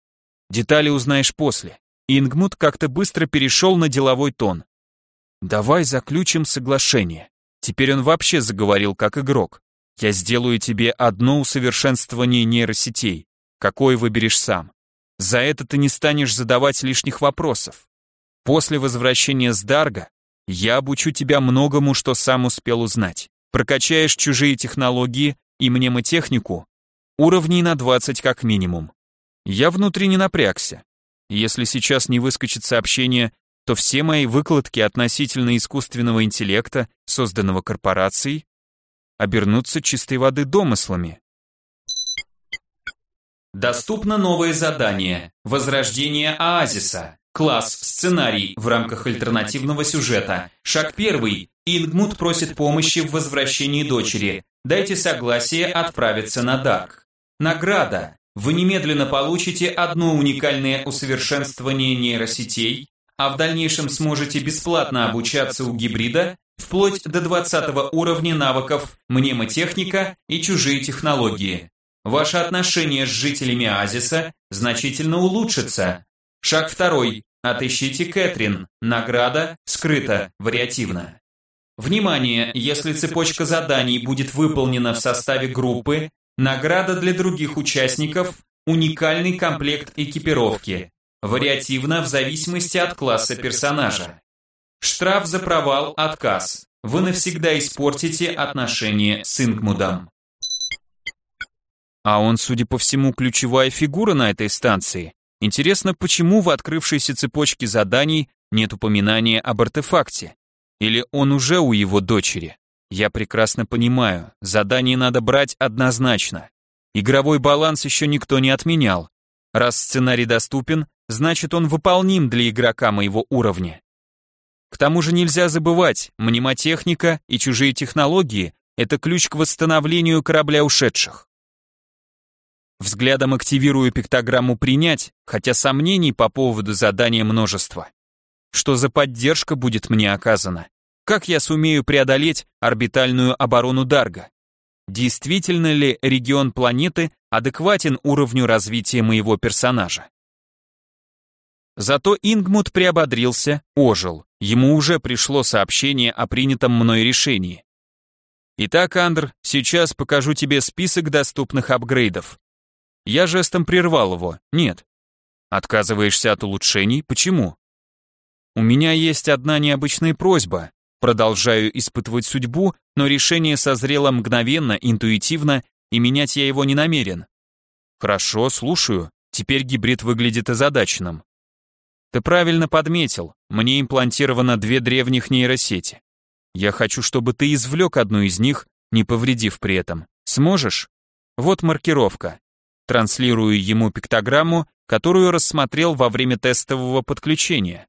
Детали узнаешь после. Ингмут как-то быстро перешел на деловой тон. Давай заключим соглашение. Теперь он вообще заговорил как игрок. Я сделаю тебе одно усовершенствование нейросетей. Какое выберешь сам. За это ты не станешь задавать лишних вопросов. После возвращения с Дарга я обучу тебя многому, что сам успел узнать. Прокачаешь чужие технологии и мнемотехнику уровней на 20 как минимум. Я внутренне напрягся. Если сейчас не выскочит сообщение, то все мои выкладки относительно искусственного интеллекта, созданного корпорацией, обернутся чистой воды домыслами. Доступно новое задание «Возрождение оазиса». Класс «Сценарий» в рамках альтернативного сюжета. Шаг первый. Ингмут просит помощи в возвращении дочери. Дайте согласие отправиться на Дарк. Награда. Вы немедленно получите одно уникальное усовершенствование нейросетей, а в дальнейшем сможете бесплатно обучаться у гибрида вплоть до 20 уровня навыков мнемотехника и чужие технологии. Ваши отношения с жителями Азиса значительно улучшатся. Шаг второй. Отыщите Кэтрин. Награда скрыта, вариативно. Внимание, если цепочка заданий будет выполнена в составе группы, награда для других участников – уникальный комплект экипировки, вариативно в зависимости от класса персонажа. Штраф за провал – отказ. Вы навсегда испортите отношения с Ингмудом. А он, судя по всему, ключевая фигура на этой станции. Интересно, почему в открывшейся цепочке заданий нет упоминания об артефакте? Или он уже у его дочери? Я прекрасно понимаю, задание надо брать однозначно. Игровой баланс еще никто не отменял. Раз сценарий доступен, значит он выполним для игрока моего уровня. К тому же нельзя забывать, мнемотехника и чужие технологии – это ключ к восстановлению корабля ушедших. Взглядом активирую пиктограмму «Принять», хотя сомнений по поводу задания множество. Что за поддержка будет мне оказана? Как я сумею преодолеть орбитальную оборону Дарга? Действительно ли регион планеты адекватен уровню развития моего персонажа? Зато Ингмут приободрился, ожил. Ему уже пришло сообщение о принятом мной решении. Итак, Андр, сейчас покажу тебе список доступных апгрейдов. Я жестом прервал его. Нет. Отказываешься от улучшений? Почему? У меня есть одна необычная просьба. Продолжаю испытывать судьбу, но решение созрело мгновенно, интуитивно, и менять я его не намерен. Хорошо, слушаю. Теперь гибрид выглядит озадаченным. Ты правильно подметил, мне имплантировано две древних нейросети. Я хочу, чтобы ты извлек одну из них, не повредив при этом. Сможешь? Вот маркировка. Транслирую ему пиктограмму, которую рассмотрел во время тестового подключения.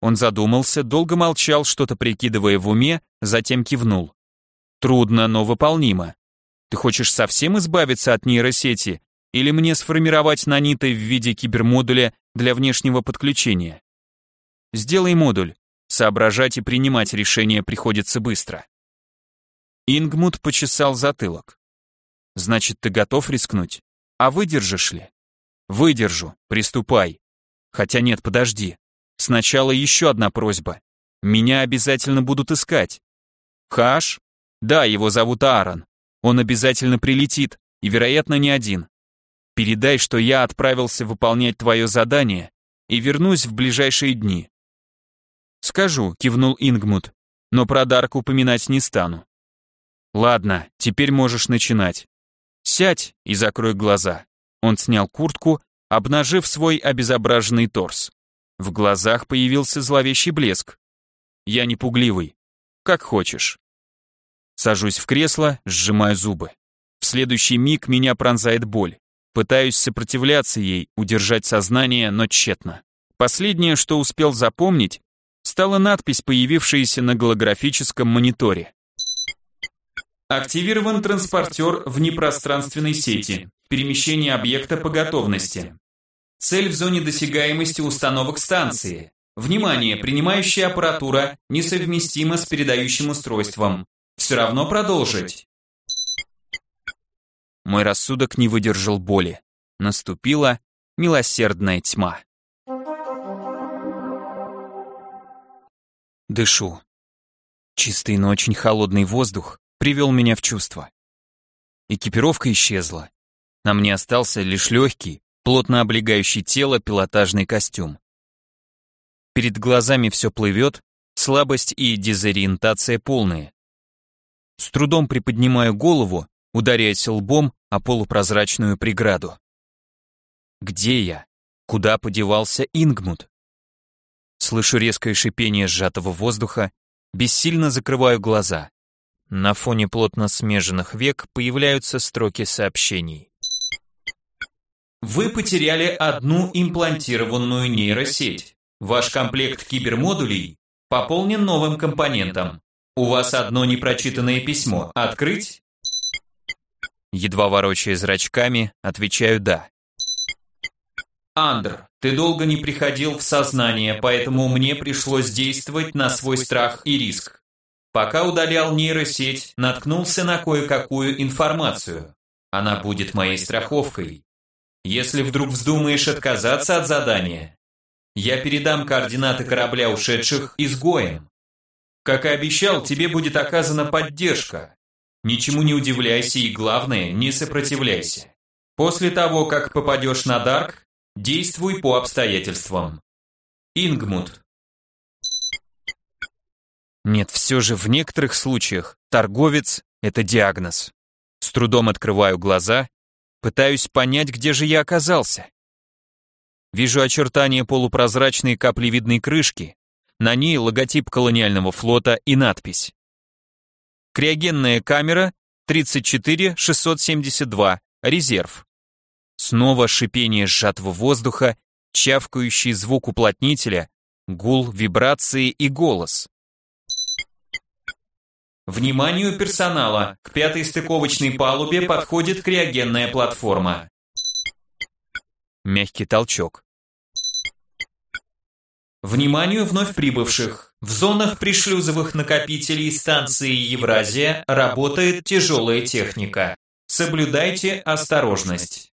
Он задумался, долго молчал, что-то прикидывая в уме, затем кивнул. Трудно, но выполнимо. Ты хочешь совсем избавиться от нейросети или мне сформировать наниты в виде кибермодуля для внешнего подключения? Сделай модуль. Соображать и принимать решения приходится быстро. Ингмут почесал затылок. Значит, ты готов рискнуть? А выдержишь ли? Выдержу, приступай. Хотя нет, подожди. Сначала еще одна просьба. Меня обязательно будут искать. Хаш? Да, его зовут Аарон. Он обязательно прилетит, и, вероятно, не один. Передай, что я отправился выполнять твое задание и вернусь в ближайшие дни. Скажу, кивнул Ингмут, но про Дарк упоминать не стану. Ладно, теперь можешь начинать. Сядь и закрой глаза. Он снял куртку, обнажив свой обезображенный торс. В глазах появился зловещий блеск. Я не пугливый. Как хочешь. Сажусь в кресло, сжимаю зубы. В следующий миг меня пронзает боль. Пытаюсь сопротивляться ей, удержать сознание, но тщетно. Последнее, что успел запомнить, стала надпись, появившаяся на голографическом мониторе. Активирован транспортер внепространственной сети. Перемещение объекта по готовности. Цель в зоне досягаемости установок станции. Внимание, принимающая аппаратура несовместима с передающим устройством. Все равно продолжить. Мой рассудок не выдержал боли. Наступила милосердная тьма. Дышу. Чистый, но очень холодный воздух привел меня в чувство. Экипировка исчезла. На мне остался лишь легкий, плотно облегающий тело пилотажный костюм. Перед глазами все плывет, слабость и дезориентация полные. С трудом приподнимаю голову ударяясь лбом о полупрозрачную преграду. Где я? Куда подевался Ингмут? Слышу резкое шипение сжатого воздуха, бессильно закрываю глаза. На фоне плотно смеженных век появляются строки сообщений. Вы потеряли одну имплантированную нейросеть. Ваш комплект кибермодулей пополнен новым компонентом. У вас одно непрочитанное письмо. Открыть? Едва ворочая зрачками, отвечаю «да». Андр, ты долго не приходил в сознание, поэтому мне пришлось действовать на свой страх и риск. Пока удалял нейросеть, наткнулся на кое-какую информацию. Она будет моей страховкой. Если вдруг вздумаешь отказаться от задания, я передам координаты корабля ушедших изгоем. Как и обещал, тебе будет оказана поддержка. Ничему не удивляйся и, главное, не сопротивляйся. После того, как попадешь на Дарк, Действуй по обстоятельствам. Ингмут. Нет, все же в некоторых случаях торговец – это диагноз. С трудом открываю глаза, пытаюсь понять, где же я оказался. Вижу очертания полупрозрачной каплевидной крышки, на ней логотип колониального флота и надпись. Криогенная камера 34672, резерв. Снова шипение сжатого воздуха, чавкающий звук уплотнителя, гул, вибрации и голос. Вниманию персонала! К пятой стыковочной палубе подходит криогенная платформа. Мягкий толчок. Вниманию вновь прибывших! В зонах пришлюзовых накопителей станции Евразия работает тяжелая техника. Соблюдайте осторожность.